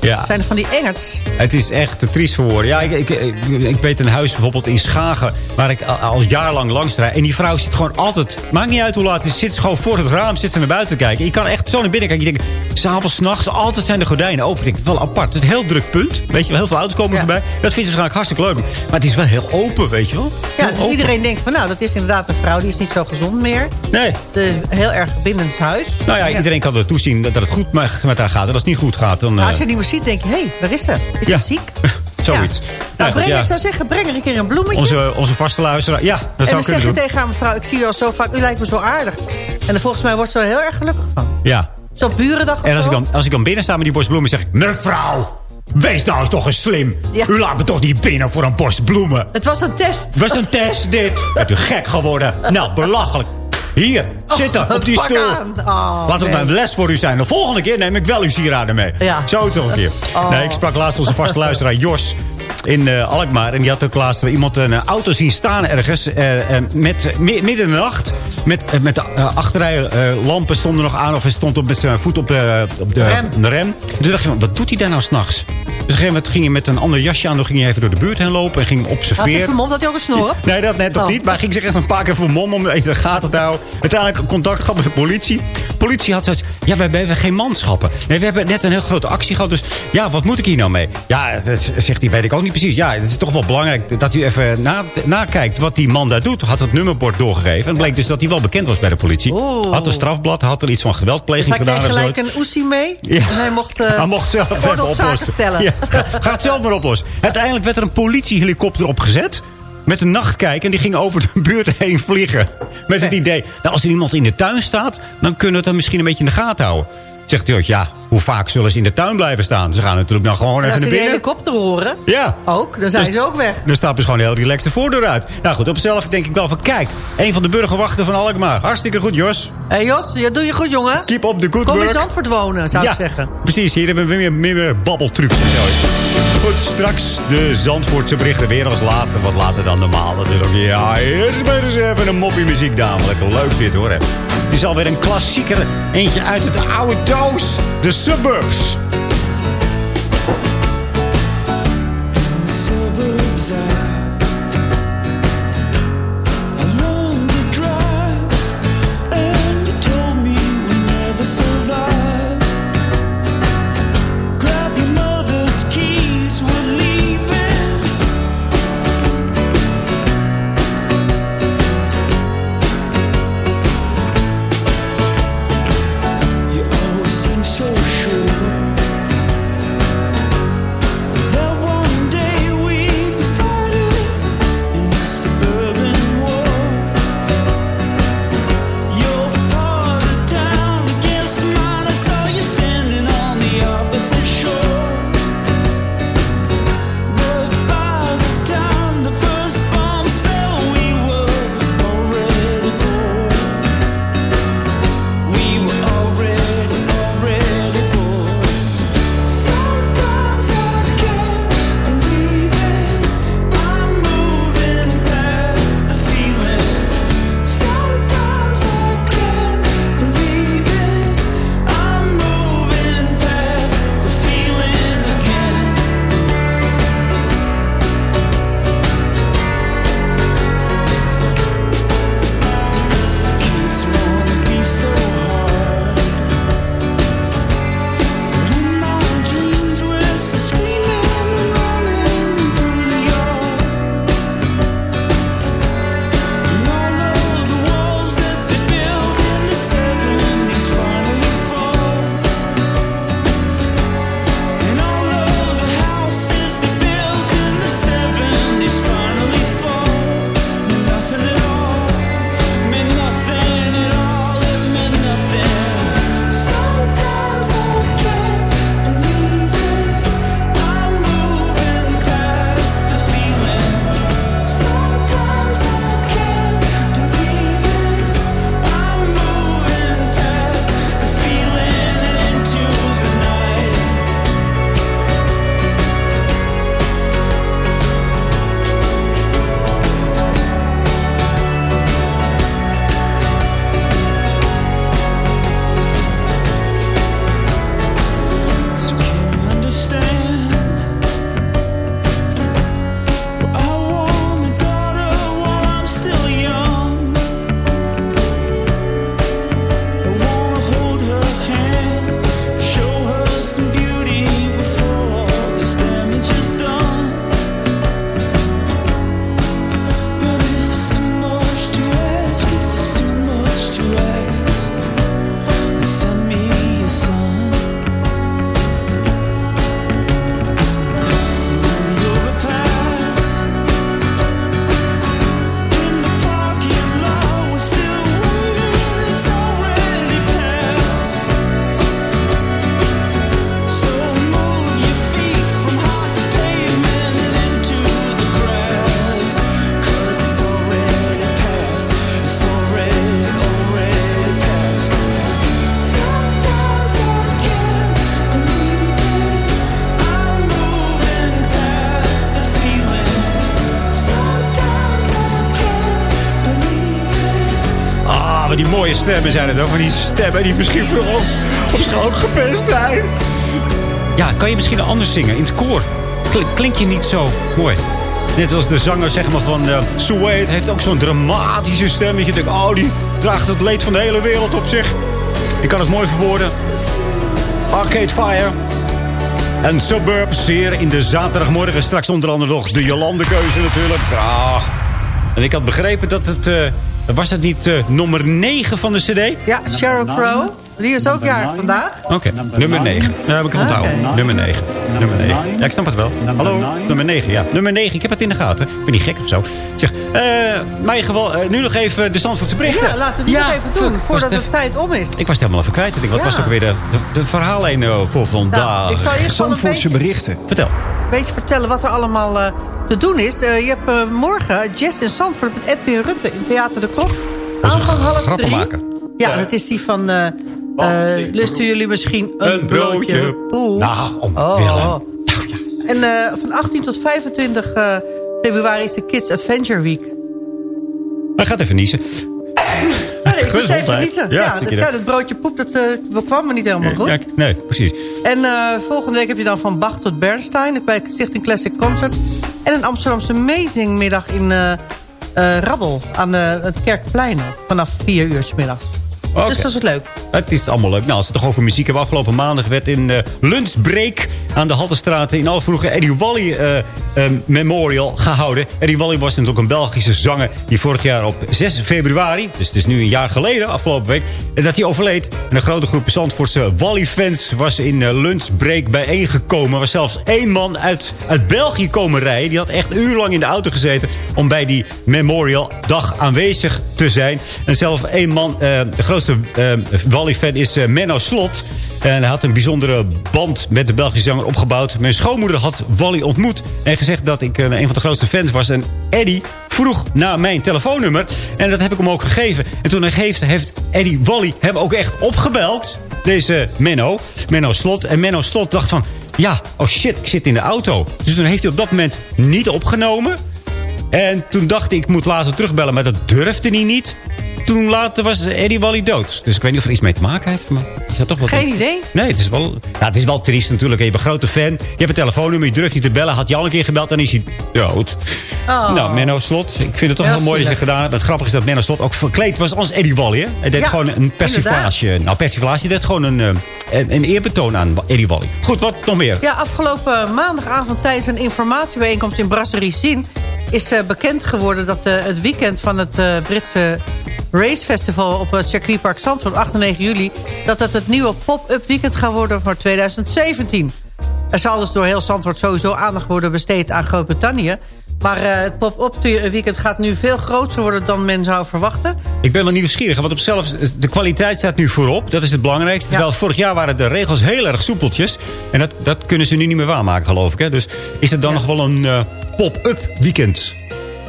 Ja. zijn er van die engerts. Het is echt te triest voor woorden. Ja, ik, ik, ik, ik weet een huis bijvoorbeeld in Schagen... waar ik al, al jarenlang langs rijd. En die vrouw zit gewoon altijd... maakt niet uit hoe laat het is. Zit ze gewoon voor het raam zit ze naar buiten te kijken. Je kan echt zo naar binnen kijken. Je denkt, s'avonds, s'nachts, altijd zijn de gordijnen open. Ik denk, wel apart. Het is een heel druk punt. Weet je wel, heel veel auto's komen Ja. voorbij. Dat vindt ze waarschijnlijk hartstikke leuk. Maar het is wel heel open, weet je wel. Ja, dus open. iedereen denkt van nou, dat is inderdaad een vrouw. Die is niet zo gezond meer. Nee. Het is heel erg binnenshuis. Nou ja, iedereen kan er toezien dat dat het goed met met haar gaat. En als het niet goed gaat, dan... Maar eh, als je niet meer ziet, denk je, hé, hey, waar is ze? Is Ja. ze ziek? Zoiets. Ja. Nou, Nou, breng, ja. ik zou zeggen, breng er een keer een bloemetje. Onze, onze vaste luisteraar. Ja, dat en zou dan zeg kunnen je doen. tegen haar mevrouw, ik zie u al zo vaak, u lijkt me zo aardig. En dan volgens mij wordt ze er heel erg gelukkig van. Ja. Zo'n burendag En als zo. ik, dan, als ik dan binnen sta met die borst bloemen, zeg ik... Mevrouw, wees nou toch eens slim. Ja. U laat me toch niet binnen voor een borst bloemen. Het was een test. Het was een test, dit. Bent u gek geworden? Nou, belachelijk. Hier, zitten, op die pak stoel. Oh, Laat het nee. nou een les voor u zijn. De volgende keer neem ik wel uw sieraden mee. Ja. Zo toch een keer. Oh. Nee, ik sprak laatst onze vaste luisteraar Jos in eh, Alkmaar. En die had ook laatst iemand een eh, auto zien staan ergens. eh, met, mi- midden in de nacht. Met, met de achterrijlampen stonden nog aan. Of hij stond op, met zijn voet op de, op de Rem. de rem. En toen dacht je, van, wat doet hij daar nou s'nachts? Dus op een gegeven moment ging hij met een ander jasje aan. Dan ging hij even door de buurt heen lopen. En ging hem Had observeren. vermomd, had hij ook een snor? Nee, dat net nog Oh. niet. Maar hij ging zich echt een paar keer vermommen om even de gaten te houden. Uiteindelijk contact gehad met de politie. politie had zoiets... Ja, we hebben geen manschappen. Nee, we hebben net een heel grote actie gehad. Dus ja, wat moet ik hier nou mee? Ja, dat zegt hij, weet ik ook niet precies. Ja, het is toch wel belangrijk dat u even na, nakijkt wat die man daar doet. Had het nummerbord doorgegeven. En bleek dus dat hij wel bekend was bij de politie. Had een strafblad, had er iets van Dus geweldpleging hij gedaan. kreeg of zo. gelijk een oesie mee. Ja. En hij mocht, eh Hij mocht zelf even oplossen. stellen. Ja, ga het zelf maar oplossen. Uiteindelijk werd er een politiehelikopter opgezet. Met een nachtkijk. En die ging over de buurt heen vliegen. Met het idee, nou, als er iemand in de tuin staat... dan kunnen we het dan misschien een beetje in de gaten houden. Zegt hij, ja, hoe vaak zullen ze in de tuin blijven staan? Ze gaan natuurlijk nou gewoon En even als naar ze die binnen. helikopter horen, Ja. ook, dan zijn Dus- ze ook weg. Dan stappen ze gewoon heel relaxed de voordeur uit. Nou goed, op zichzelf denk ik wel van... Kijk, een van de burgerwachten van Alkmaar. Hartstikke goed, Jos. Hé hey Jos, ja, doe je goed jongen. Keep up the good Kom in work. Zandvoort wonen, zou ja, ik zeggen. precies. Hier hebben we weer meer, meer babbeltrucs en zoiets. Goed, straks de Zandvoortse berichten weer als later. Wat later dan normaal natuurlijk. Ja, eerst maar eens even een moppie muziek. Leuk dit hoor. Het is alweer een klassieker. Eentje uit het oude doos. De Suburbs. Mooie stemmen zijn het ook. Van die stemmen die misschien veel op, op zich ook gepest zijn. Ja, kan je misschien anders zingen in het koor? Kl- klink je niet zo mooi? Net als de zanger zeg maar, van uh, Suede heeft ook zo'n dramatische stem. Dat je denkt, oh, die draagt het leed van de hele wereld op zich. Ik kan het mooi verwoorden. Arcade Fire. En Suburb, zeer in de zaterdagmorgen. Straks onder andere nog de Jolande-keuze natuurlijk. Ja. En ik had begrepen dat het... eh, was het niet eh, nummer 9 van de cd? Ja, Sheryl Crow. Die is ook jarig vandaag. Oké, nummer 9. Dat heb ik het onthouden. Nummer 9. Nummer 9. Ja, ik snap het wel. Hallo, nummer 9. Ja, nummer 9. Ik heb het in de gaten. Ik ben niet gek of zo. Zeg, eh maar in geval, eh, nu nog even de Zandvoortse berichten. Ja, laten we die nog even doen, voordat het de tijd om is. Ik was het helemaal even kwijt. Ik denk, Wat Ja. was ook weer de, de, de verhaallijn voor vandaag? Nou, ik zal eerst Zandvoortse beetje, berichten. Vertel. een beetje vertellen wat er allemaal eh, te doen is. Eh, je hebt eh, morgen Jazz in Zandvoort met Edwin Rutte in Theater de Krocht. Dat is een Aanvang half drie. grappenmaker. Ja, dat is die van... eh eh, lusten jullie misschien een, Een broodje. Poeh. Nou, om Oh. Willem. En eh, van 18 tot 25 eh, februari is de Kids Adventure Week. Hij gaat even niezen. Nee, ik moest even niet. Ja, Ja, dat, ja, dat broodje poep, dat eh, bekwam me niet helemaal goed. Ja, nee, precies. En eh, volgende week heb je dan van Bach tot Bernstein... bij Stichting Classic Concert. En een Amsterdamse amazingmiddag in eh, Rabbel... aan eh, het Kerkplein vanaf 4 uur 's middags. Dus dat is leuk. Het is allemaal leuk. Nou, als het toch over muziek hebben. Afgelopen maandag werd in de lunchbreak aan de Haltestraat... in al vroege Eddie Wally eh, eh, Memorial gehouden. Eddie Wally was natuurlijk een Belgische zanger... die vorig jaar op 6 februari, dus het is nu een jaar geleden, afgelopen week... dat hij overleed. En een grote groep Zandvoortse Wally-fans was in lunchbreak bijeengekomen. Er was zelfs één man uit, uit België komen rijden. Die had echt urenlang in de auto gezeten... om bij die Memorial dag aanwezig te zijn. En zelfs één man, de grootste eh, Wally-fan is eh, Menno Slot... En hij had een bijzondere band met de Belgische zanger opgebouwd. Mijn schoonmoeder had Wally ontmoet. En gezegd dat ik eh, een van de grootste fans was. En Eddie vroeg naar mijn telefoonnummer. En dat heb ik hem ook gegeven. En toen hij geeft, heeft Eddie Wally hem ook echt opgebeld. Deze Menno. Menno Slot. En Menno Slot dacht van... Ja, oh shit, ik zit in de auto. Dus toen heeft hij op dat moment niet opgenomen. En toen dacht ik, ik moet later terugbellen. Maar dat durfde hij niet. Toen later was Eddie Wally dood. Dus ik weet niet of er iets mee te maken heeft. Maar is dat toch Geen idee. Nee, het is wel, ja, het is wel triest natuurlijk. Je bent een grote fan. Je hebt een telefoonnummer, je durft niet te bellen. Had je al een keer gebeld, dan is hij dood. Oh. Nou, Menno Slot. Ik vind het toch Heel wel mooi dat je gedaan hebt. Het grappige is dat Menno Slot ook verkleed was als Eddie Wally. Hè? Hij deed Ja, gewoon een persiflage. Nou, persiflage. Deed gewoon een, eh, een, een eerbetoon aan Eddie Wally. Goed, wat nog meer? Ja, afgelopen maandagavond tijdens een informatiebijeenkomst in Brasserie Zin... is eh, bekend geworden dat eh, het weekend van het Britse Race Festival... op het circuitpark Zandvoort, 8 en 9 juli... dat het het nieuwe pop-up weekend gaat worden voor 2017. Er zal dus door heel Zandvoort sowieso aandacht worden besteed aan Groot-Brittannië... Maar eh, het pop-up weekend gaat nu veel groter worden dan men zou verwachten. Ik ben wel nieuwsgierig, want op zelf, de kwaliteit staat nu voorop. Dat is het belangrijkste. Terwijl vorig jaar waren de regels heel erg soepeltjes. En dat, dat kunnen ze nu niet meer waarmaken, geloof ik. Hè? Dus is het dan nog wel een eh, pop-up weekend?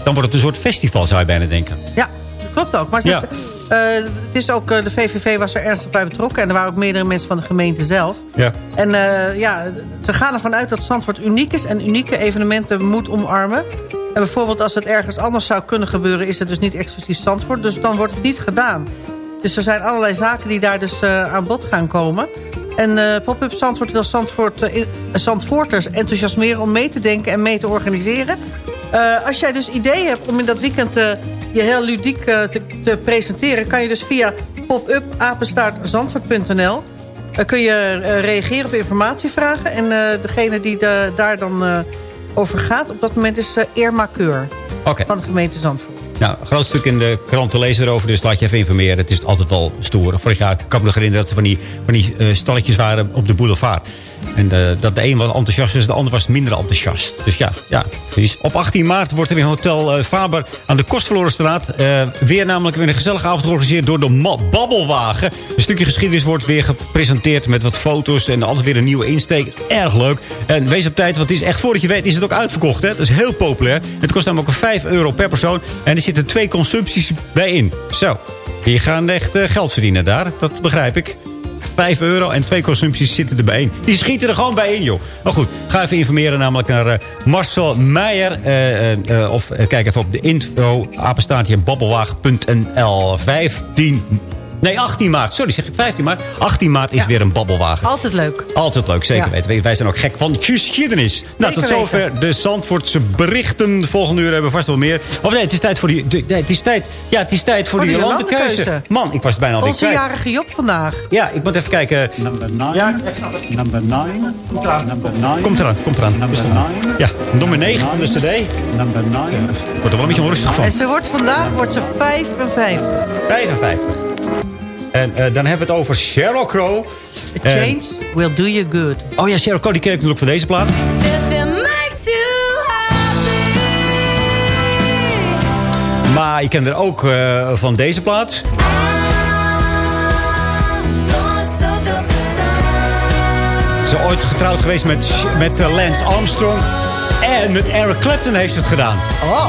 Dan wordt het een soort festival, zou je bijna denken. Ja, klopt ook. Maar het, Ja. is, eh, het is ook, eh, de VVV was er ernstig bij betrokken. En er waren ook meerdere mensen van de gemeente zelf. Ja. En eh, ja, ze gaan ervan uit dat Zandvoort uniek is... en unieke evenementen moet omarmen. En bijvoorbeeld als het ergens anders zou kunnen gebeuren... is het dus niet exclusief Zandvoort. Dus dan wordt het niet gedaan. Dus er zijn allerlei zaken die daar dus aan bod gaan komen. En eh Pop-up Zandvoort wil Zandvoort, eh, in- Zandvoorters enthousiasmeren... om mee te denken en mee te organiseren. Eh, als jij dus idee hebt om in dat weekend je heel ludiek te, te presenteren... kan je dus via pop-up apenstaartzandvoort.nl... kun je reageren of informatie vragen. En degene die de- daar dan over gaat op dat moment is Irma Keur van de gemeente Zandvoort. Nou, groot stuk in de krant te lezen erover, dus laat je even informeren. Het is altijd wel stoer. Vorig jaar kan ik me nog herinneren dat er van die, van die eh, stalletjes waren op de boulevard. En eh, dat de een was enthousiast was, de ander was minder enthousiast. Dus ja, ja, precies. Op 18 maart wordt er weer hotel eh, Faber aan de Kostverlorenstraat. eh weer namelijk weer een gezellige avond georganiseerd door de Babbelwagen. Een stukje geschiedenis wordt weer gepresenteerd met wat foto's en altijd weer een nieuwe insteek. Erg leuk. En wees op tijd, want het is echt voordat je weet is het ook uitverkocht. Hè? Dat is heel populair. Het kost namelijk ook 5 euro per persoon. En er zitten twee consumpties bij in. Zo, die gaan echt geld verdienen daar. Dat begrijp ik. 5 euro en twee consumpties zitten erbij in. Die schieten er gewoon bij in, joh. Maar goed, ga even informeren namelijk naar eh, Marcel Meijer. eh, eh, of kijk even op de info apenstaartje babbelwagen.nl. 15... Nee, 18 maart. Sorry, zeg ik 15 maart. 18 maart is weer een babbelwagen. Altijd leuk. Altijd leuk, zeker Ja. weten. Wij- zijn ook gek van geschiedenis. Nou, tot zover de Zandvoortse berichten. Volgende uur hebben we vast wel meer. Of nee, het is tijd voor die... de- nee, het is tijd, ja, het is tijd voor, Voor die de landenkeuze. Man, ik was bijna alweer Onze kwijt. jarige Job vandaag. Ja, ik moet even kijken. Number nine. Ja, ik snap het. Number nine. Komt eraan. Number nine. Komt eraan, komt eraan. Number nine. Ja, nummer 9 van de cd. Number nine. Ik word er wel een beetje onrustig van. En ze wordt vandaag wordt ze 55. 55. En eh, dan hebben we het over Sheryl Crow. A change will do you good. Oh ja, Sheryl Crow, die ken ik natuurlijk van deze plaat. Maar ik ken er ook eh, van deze plaat. Ze is ooit getrouwd geweest met, met eh, Lance Armstrong. En met Eric Clapton heeft ze het gedaan. Oh.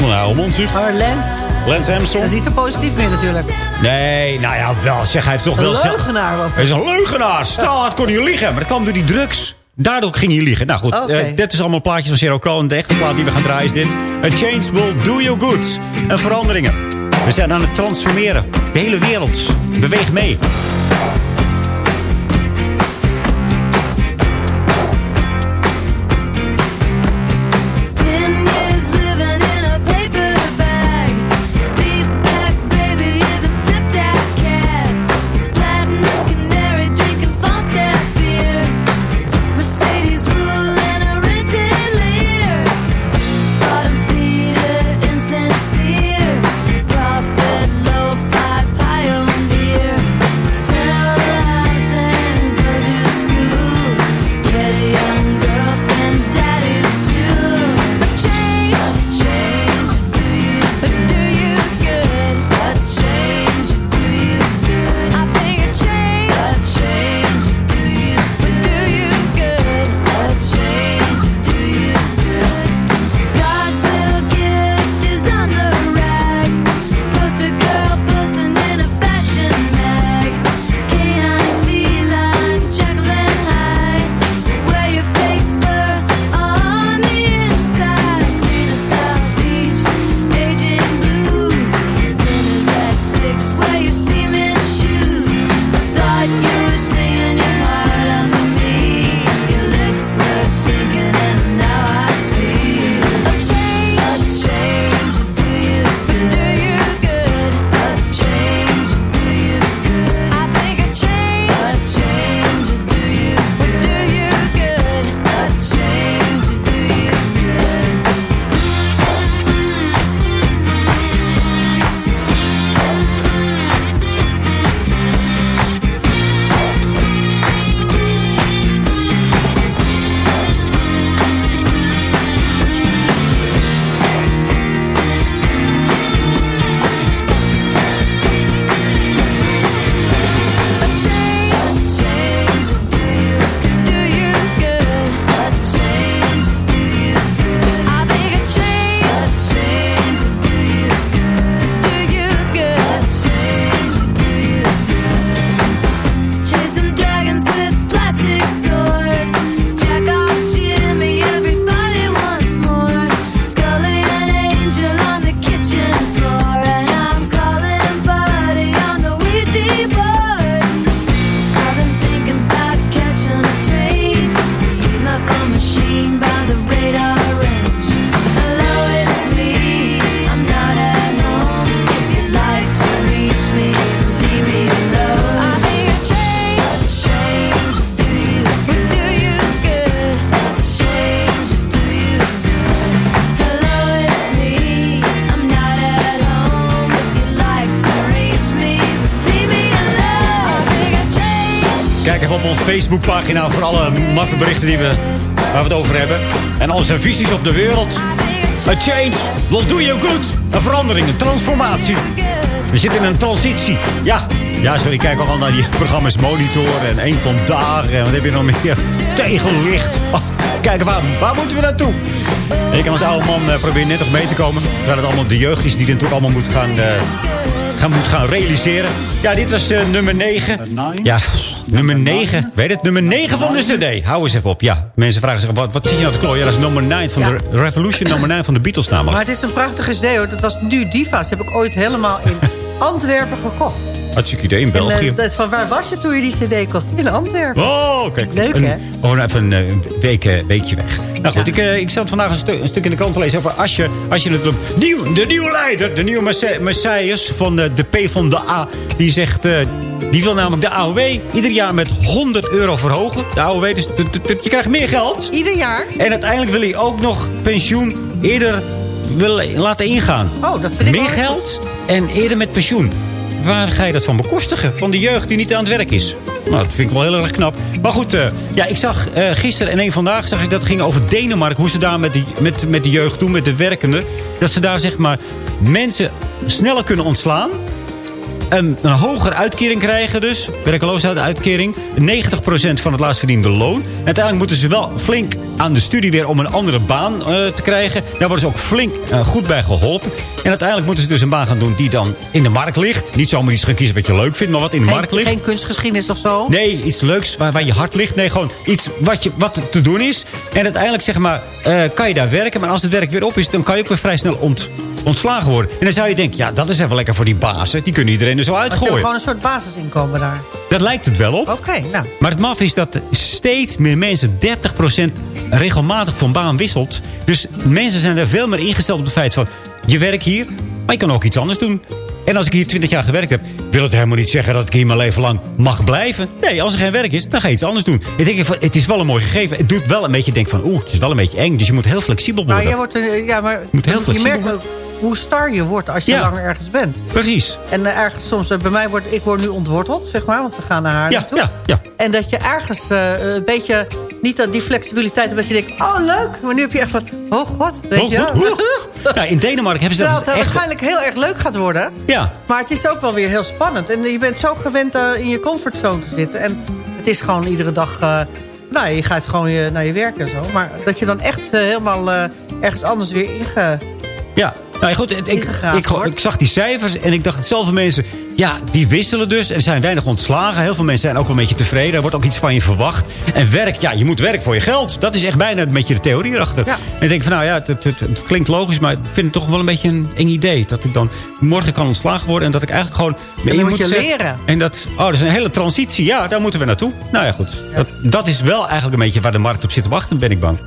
Nou, mond zeg. Maar Lens, Lance Armstrong. dat is niet zo positief meer natuurlijk. Nee, nou ja, wel zeg, hij heeft toch Een wel... zelf- leugenaar was Hij is een leugenaar. Het kon niet liegen. Maar dat kwam door die drugs. Daardoor ging hij liegen. Nou goed, eh, dit is allemaal plaatjes van Sheryl Crow. En de echte plaat die we gaan draaien is dit. A change will do you good. En veranderingen. We zijn aan het transformeren. De hele wereld beweegt mee. Facebookpagina voor alle massaberichten die we, waar we het over hebben. En onze visies op de wereld. A change will do you good. Een verandering, een transformatie. We zitten in een transitie. Ja, ja sorry, ik kijk ook al naar die programma's Monitor en Eén Vandaag. En wat heb je nog meer? Tegenlicht. Oh, kijk, waar, waar moeten we naartoe? Ik en als oude man uh, proberen net nog mee te komen. Terwijl het allemaal de jeugd is die dit natuurlijk allemaal moet gaan, uh, gaan, moet gaan realiseren. Ja, dit was uh, nummer 9. Ja, nummer 9. Weet het? Nummer 9 van de cd. Hou eens even op. Ja, mensen vragen zich, wat, wat zie je nou te klooien? Ja, dat is nummer 9 van de Revolution, nummer 9 van de Beatles namelijk. Maar het is een prachtige cd hoor. Dat was nu Diva's. heb ik ooit helemaal in Antwerpen gekocht. Hartstikke idee, in België. En, uh, van waar was je toen je die cd kocht? In Antwerpen. Oh, kijk. Leuk, een, hè? Gewoon even een, een week, uh, weekje weg. Nou goed, ja. ik, uh, ik zat vandaag een, stu een, stuk in de krant te lezen over Asje. Asje het, nieuw, de nieuwe leider, de nieuwe messias van de, de P van de A. Die zegt, die wil namelijk de AOW ieder jaar met 100 euro verhogen. De AOW, dus je krijgt meer geld. Ieder jaar? En uiteindelijk wil hij ook nog pensioen eerder laten ingaan. Oh, dat vind ik Meer geld en eerder met pensioen. waar ga je dat van bekostigen? Van de jeugd die niet aan het werk is. Nou, dat vind ik wel heel erg knap. Maar goed, eh, ja, ik zag eh, gisteren en een vandaag zag ik dat het ging over Denemarken. Hoe ze daar met de, met, met de jeugd doen, met de werkenden. Dat ze daar zeg maar mensen sneller kunnen ontslaan. Een, een hogere uitkering krijgen dus. Werkloosheidsuitkering. 90% van het laatst verdiende loon. En uiteindelijk moeten ze wel flink aan de studie weer om een andere baan eh, te krijgen. Daar worden ze ook flink eh, goed bij geholpen. En uiteindelijk moeten ze dus een baan gaan doen die dan in de markt ligt. Niet zomaar iets gaan kiezen wat je leuk vindt, maar wat in de markt ligt. geen kunstgeschiedenis of zo? Nee, iets leuks waar, waar je hart ligt. Nee, gewoon iets wat, je, wat te doen is. En uiteindelijk zeg maar, eh, kan je daar werken. Maar als het werk weer op is, dan kan je ook weer vrij snel ont, ontslagen worden. En dan zou je denken, ja, dat is even lekker voor die bazen. Die kunnen iedereen er zo uitgooien. gewoon een soort basisinkomen daar. Dat lijkt het wel op. Oké, nou. Maar het maf is dat steeds meer mensen, 30% regelmatig van baan wisselt. Dus mensen zijn er veel meer ingesteld op het feit van... je werkt hier, maar je kan ook iets anders doen. En als ik hier 20 jaar gewerkt heb... wil het helemaal niet zeggen dat ik hier mijn leven lang mag blijven. Nee, als er geen werk is, dan ga je iets anders doen. Ik denk van, het is wel een mooi gegeven. Het doet wel een beetje denken van... oeh, het is wel een beetje eng. Dus je moet heel flexibel Nou, worden. je wordt, ja, maar moet heel je flexibel merkt ook hoe star je wordt als je Ja. langer ergens bent. Precies. En eh, ergens soms, eh, bij mij wordt, ik word nu ontworteld, zeg maar, want we gaan naar haar Ja, naartoe. ja, ja. En dat je ergens eh, een beetje, niet dat die flexibiliteit, dat je denkt, oh leuk, maar nu heb je echt van, oh god, weet Oh, je. goed. Nou, in Denemarken hebben ze Terwijl dat het echt... waarschijnlijk heel erg leuk gaat worden. Ja. Maar het is ook wel weer heel spannend. En je bent zo gewend in je comfortzone te zitten. En het is gewoon iedere dag... eh, nou, je gaat gewoon je, naar je werk en zo. Maar dat je dan echt helemaal ergens anders weer inge... Ja, nou goed, het- ik, ik, ik zag die cijfers en ik dacht, hetzelfde mensen, ja, die wisselen dus. Er zijn weinig ontslagen. Heel veel mensen zijn ook wel een beetje tevreden. Er wordt ook iets van je verwacht. En werk, ja, je moet werk voor je geld. Dat is echt bijna een beetje de theorie erachter. En ik denk van, nou ja, het, het, het- het klinkt logisch, maar ik vind het toch wel een beetje een eng idee. Dat ik dan morgen kan ontslagen worden en dat ik eigenlijk gewoon... me dan in moet je zetten. leren. En dat, oh, dat is een hele transitie. Ja, daar moeten we naartoe. Nou ja, goed. Dat, dat is wel eigenlijk een beetje waar de markt op zit te wachten, ben ik bang.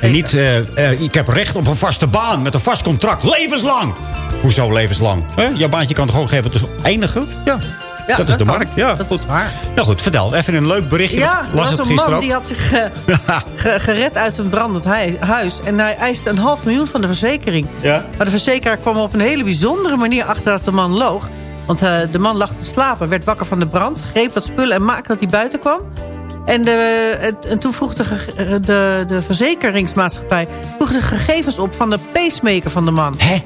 En niet, eh, eh, ik heb recht op een vaste baan met een vast contract. Levenslang! Hoezo levenslang? Hè? Jouw baantje kan toch ook even dus eindigen? Ja. Ja, dat is de kan. markt. Ja, Dat goed. is waar. Nou goed, vertel. Even een leuk berichtje. Ja, er was een man ook. die had zich eh, ge- gered uit een brandend hui- huis. En hij eiste een half miljoen van de verzekering. Ja. Maar de verzekeraar kwam op een hele bijzondere manier achter dat de man loog. Want eh, de man lag te slapen, werd wakker van de brand... greep wat spullen en maakte dat hij buiten kwam. En, de, en, en toen vroeg de, ge- de, de verzekeringsmaatschappij vroeg de gegevens op van de pacemaker van de man. Hè?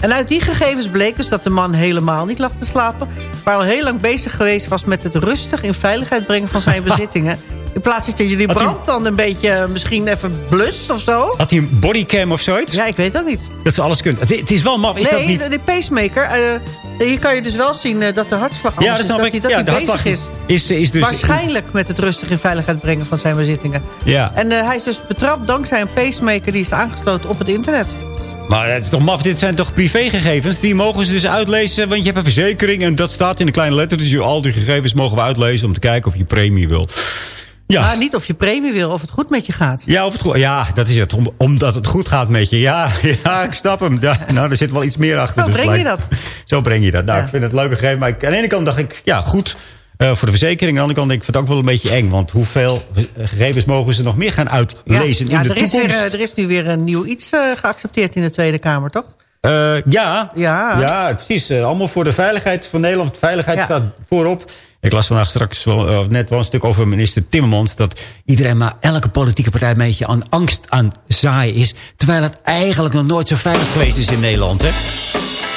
En uit die gegevens bleek dus dat de man helemaal niet lag te slapen... maar al heel lang bezig geweest was met het rustig in veiligheid brengen van zijn bezittingen. In plaats dat je die Had hij- brand dan een beetje eh, misschien even blust of zo. Had hij een bodycam of zoiets? Ja, ik weet ook niet. Dat ze alles kunnen. Het, het is wel maf. Is nee, dat niet... de, de pacemaker, eh, hier kan je dus wel zien eh, dat de hartslag anders Ja, dat is, dat ik. dat Ja, hij bezig is. is, is dus... Waarschijnlijk met het rustig in veiligheid brengen van zijn bezittingen. Ja. En hij is dus betrapt dankzij een pacemaker die is aangesloten op het internet. Maar het is toch maf, dit zijn toch privégegevens? Die mogen ze dus uitlezen, want je hebt een verzekering... en dat staat in de kleine letter. Dus je, al die gegevens mogen we uitlezen om te kijken of je premie wil. Ja. Maar niet of je premie wil, of het goed met je gaat. Ja, of het goed, ja, dat is het. Om, omdat het goed gaat met je. Ja, ja ik snap hem. Ja, nou, er zit wel iets meer achter. Zo dus breng je dat. Zo breng je dat. Nou, Ja. ik vind het leuk gegeven. Maar ik- aan de ene kant dacht ik, ja, goed eh, voor de verzekering. Aan de andere kant denk ik, vind ik het ook wel een beetje eng. Want hoeveel gegevens mogen ze nog meer gaan uitlezen ja, in de er is, toekomst? weer, eh, er is nu weer een nieuw iets eh, geaccepteerd in de Tweede Kamer, toch? Ja, Ja. ja, precies. Allemaal voor de veiligheid van Nederland. Veiligheid Ja. staat voorop. Ik las vandaag straks wel, eh, net wel een stuk over minister Timmermans... dat iedereen maar elke politieke partij een beetje aan angst aan zaaien is... terwijl het eigenlijk nog nooit zo veilig geweest is in Nederland. Hè?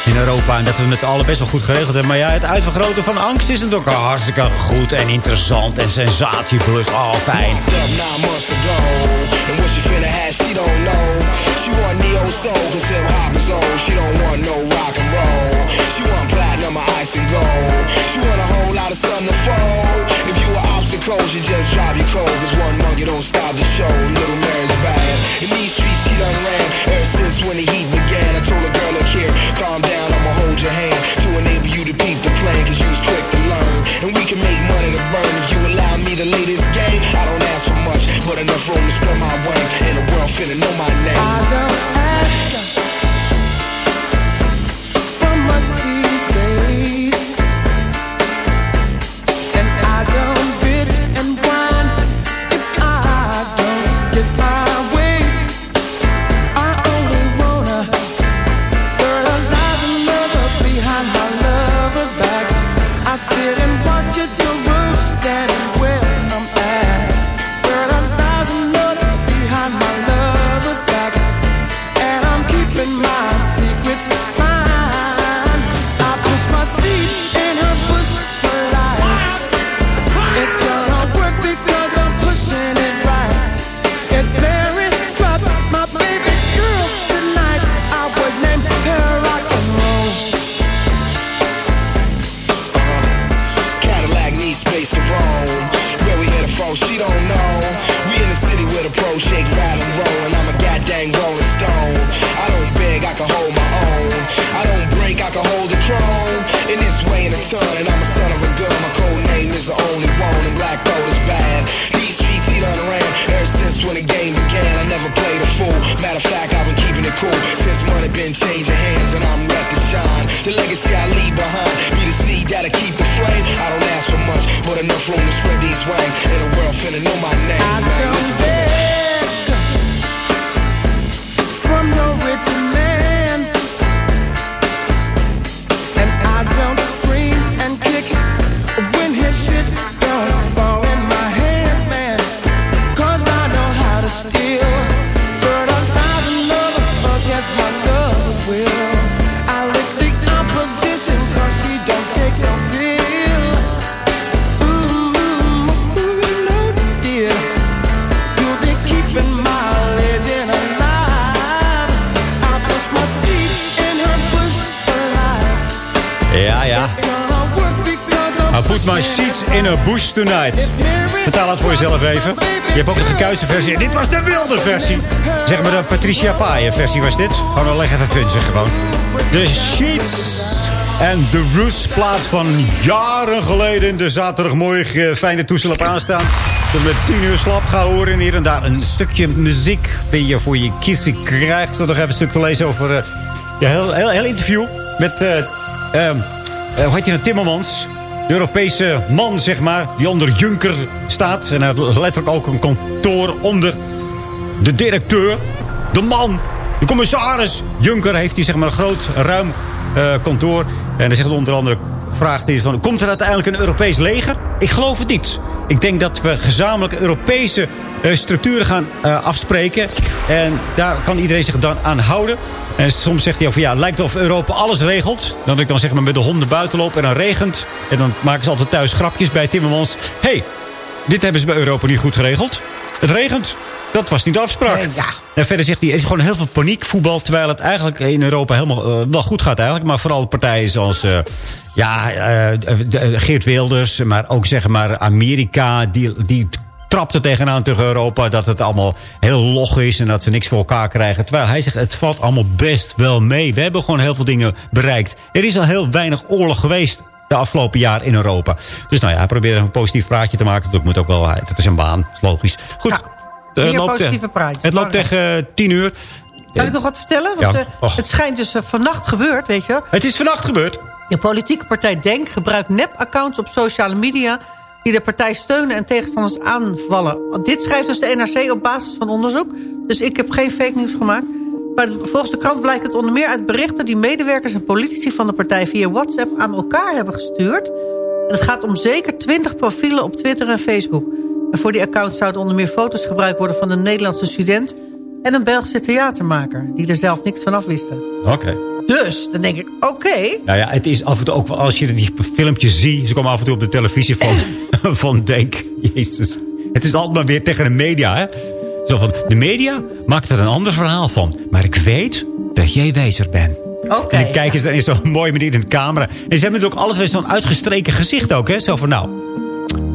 In Europa. En dat we het met allen best wel goed geregeld hebben. Maar ja, het uitvergroten van angst is natuurlijk hartstikke goed en interessant. En sensatiebelust. Oh, fijn. And what she she don't no rock and roll. She want platinum or ice and gold. She want a whole lot of sun to fold. If you were obstacles, you just drive your cold. Cause one monkey don't stop the show. Little Mary's bad. In these streets, she done ran ever since when the heat began. I told a girl, look here, calm down, I'ma hold your hand to enable you to peep the plan. Cause you was quick to learn. And we can make money to burn if you allow me to lay this game. I don't ask for much, but enough room to spread my wings. And the world finna know my name. I don't ask these Matter of fact, I've been keeping it cool since money been changing tonight. Vertaal het voor jezelf even. Je hebt ook de gekuiste versie. En dit was de wilde versie. Zeg maar de Patricia Paaien versie was dit. Gewoon wel even funzig gewoon. De Sheets. En de Roots plaat van jaren geleden in de zaterdagmorgen. eh, Fijne toestel op aanstaan. Tot met tien uur slap gaan horen. En hier en daar een stukje muziek die je voor je kiezen krijgt. Ik zal nog even een stuk te lezen over... eh ja, heel, heel, heel interview met... eh, hoe heet je nou? Timmermans. De Europese man, zeg maar, die onder Juncker staat. En hij heeft letterlijk ook een kantoor onder de directeur. De man, de commissaris. Juncker heeft hier zeg maar een groot, ruim eh, kantoor. En hij zegt onder andere, vraagt hij van... Komt er uiteindelijk een Europees leger? Ik geloof het niet. Ik denk dat we gezamenlijk Europese eh, structuren gaan eh, afspreken. En daar kan iedereen zich dan aan houden. En soms zegt hij over, ja, het lijkt of Europa alles regelt. Dan dat ik dan zeg maar met de honden buiten loop en dan regent. En dan maken ze altijd thuis grapjes bij Timmermans. hey, dit hebben ze bij Europa niet goed geregeld. Het regent. Dat was niet de afspraak. En verder zegt hij, er is gewoon heel veel paniekvoetbal... terwijl het eigenlijk in Europa helemaal eh, wel goed gaat eigenlijk. Maar vooral partijen zoals... eh, ja, eh, Geert Wilders, maar ook zeg maar Amerika... die, die trapt er tegenaan tegen Europa... dat het allemaal heel log is en dat ze niks voor elkaar krijgen. Terwijl hij zegt, het valt allemaal best wel mee. We hebben gewoon heel veel dingen bereikt. Er is al heel weinig oorlog geweest de afgelopen jaar in Europa. Dus nou ja, hij probeert een positief praatje te maken. Dat moet ook wel, het is een baan, dat is logisch. Goed. meer het loopt, eh, positieve praatjes. Het loopt tegen eh, tien uur. Kan ik nog wat vertellen? Want, Ja. eh, het schijnt dus eh, vannacht gebeurd, weet je. Het is vannacht gebeurd. De politieke partij DENK gebruikt nep-accounts op sociale media... die de partij steunen en tegenstanders aanvallen. Dit schrijft dus de NRC op basis van onderzoek. Dus ik heb geen fake nieuws gemaakt. Maar volgens de krant blijkt het onder meer uit berichten... die medewerkers en politici van de partij via WhatsApp aan elkaar hebben gestuurd. En het gaat om zeker 20 profielen op Twitter en Facebook. En voor die accounts zouden onder meer foto's gebruikt worden... van een Nederlandse student en een Belgische theatermaker... die er zelf niks van afwisten. Oké. Dus, dan denk ik, oké... Nou ja, het is af en toe ook wel, als je die filmpjes ziet... ze komen af en toe op de televisie van, van Denk. Jezus. Het is altijd maar weer tegen de media, hè. Zo van, de media maakt er een ander verhaal van. Maar ik weet dat jij wijzer bent. Oké. En dan kijken ze dan in zo'n mooie manier in de camera. En ze hebben natuurlijk alles weer zo'n uitgestreken gezicht ook, hè. Zo van, nou...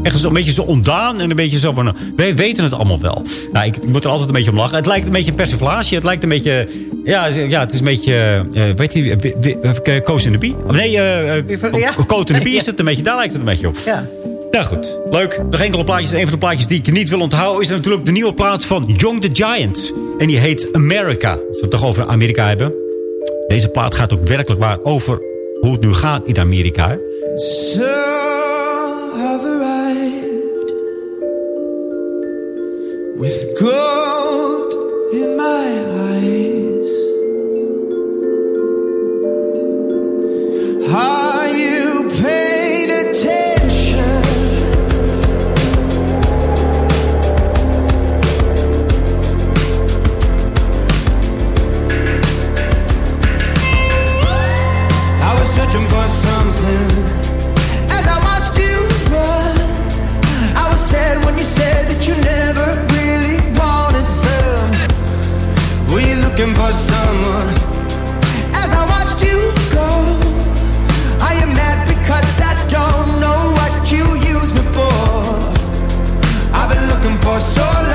Echt zo'n beetje zo ondaan en een beetje zo van... nou, wij weten het allemaal wel. Nou, ik, ik moet er altijd een beetje om lachen. Het lijkt een beetje een persiflage. Het lijkt een beetje... Ja, ja het is een beetje... eh weet je, Koos in de Bie? Of nee, eh Ja. Koot in de Bie is het een beetje. Daar lijkt het een beetje op. Ja. Nou goed, leuk. Nog enkele plaatjes. Een van de plaatjes die ik niet wil onthouden... is natuurlijk de nieuwe plaat van Young the Giant. En die heet America. Als we het toch over Amerika hebben. Deze plaat gaat ook werkelijk waar over hoe het nu gaat in Amerika. hè. With gold in my eyes. Are for sure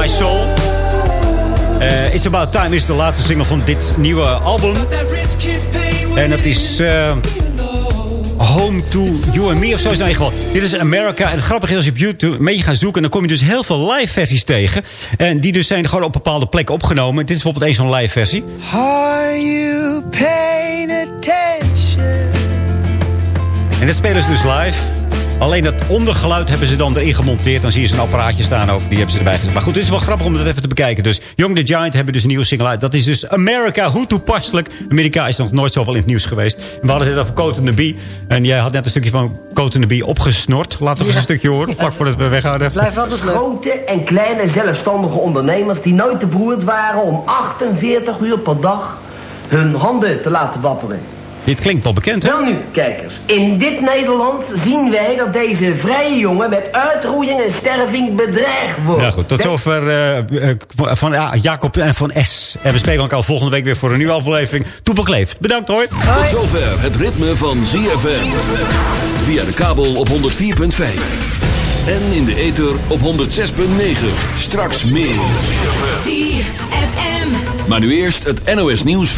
My Soul. Eh, It's About Time is de laatste single van dit nieuwe album. En dat is eh, Home to You and Me of zo is het eigenlijk. Dit is America. En het grappige is als je op YouTube beetje gaat zoeken... dan kom je dus heel veel live versies tegen. En die dus zijn gewoon op bepaalde plekken opgenomen. Dit is bijvoorbeeld één zo'n live versie. Are you paying attention? En dit spelen ze dus live. Alleen dat ondergeluid hebben ze dan erin gemonteerd. Dan zie je zo'n apparaatje staan ook. Die hebben ze erbij gezet. Maar goed, het is wel grappig om dat even te bekijken. Dus Young the Giant hebben dus een nieuwe single uit. Dat is dus America. Hoe toepasselijk. Amerika is nog nooit zoveel in het nieuws geweest. We hadden het over Coat the Bee. En jij had net een stukje van Coat the Bee opgesnord. Laten we eens een stukje horen. Vlak voordat we weggaan. even. Blijft altijd leuk. Grote en kleine zelfstandige ondernemers die nooit te beroerd waren om 48 uur per dag hun handen te laten wapperen. Dit klinkt wel bekend, hè? Wel nu, kijkers, in dit Nederland zien wij dat deze vrije jongen met uitroeiing en sterving bedreigd wordt. Ja, goed. Tot zover eh, eh, van ja, Jacob en van S. En we spreken elkaar volgende week weer voor een nieuwe aflevering. Toepak leeft. Bedankt, hoi. Tot zover het ritme van ZFM. Via de kabel op 104.5. En in de ether op 106.9. Straks meer. ZFM. Maar nu eerst het NOS nieuws van...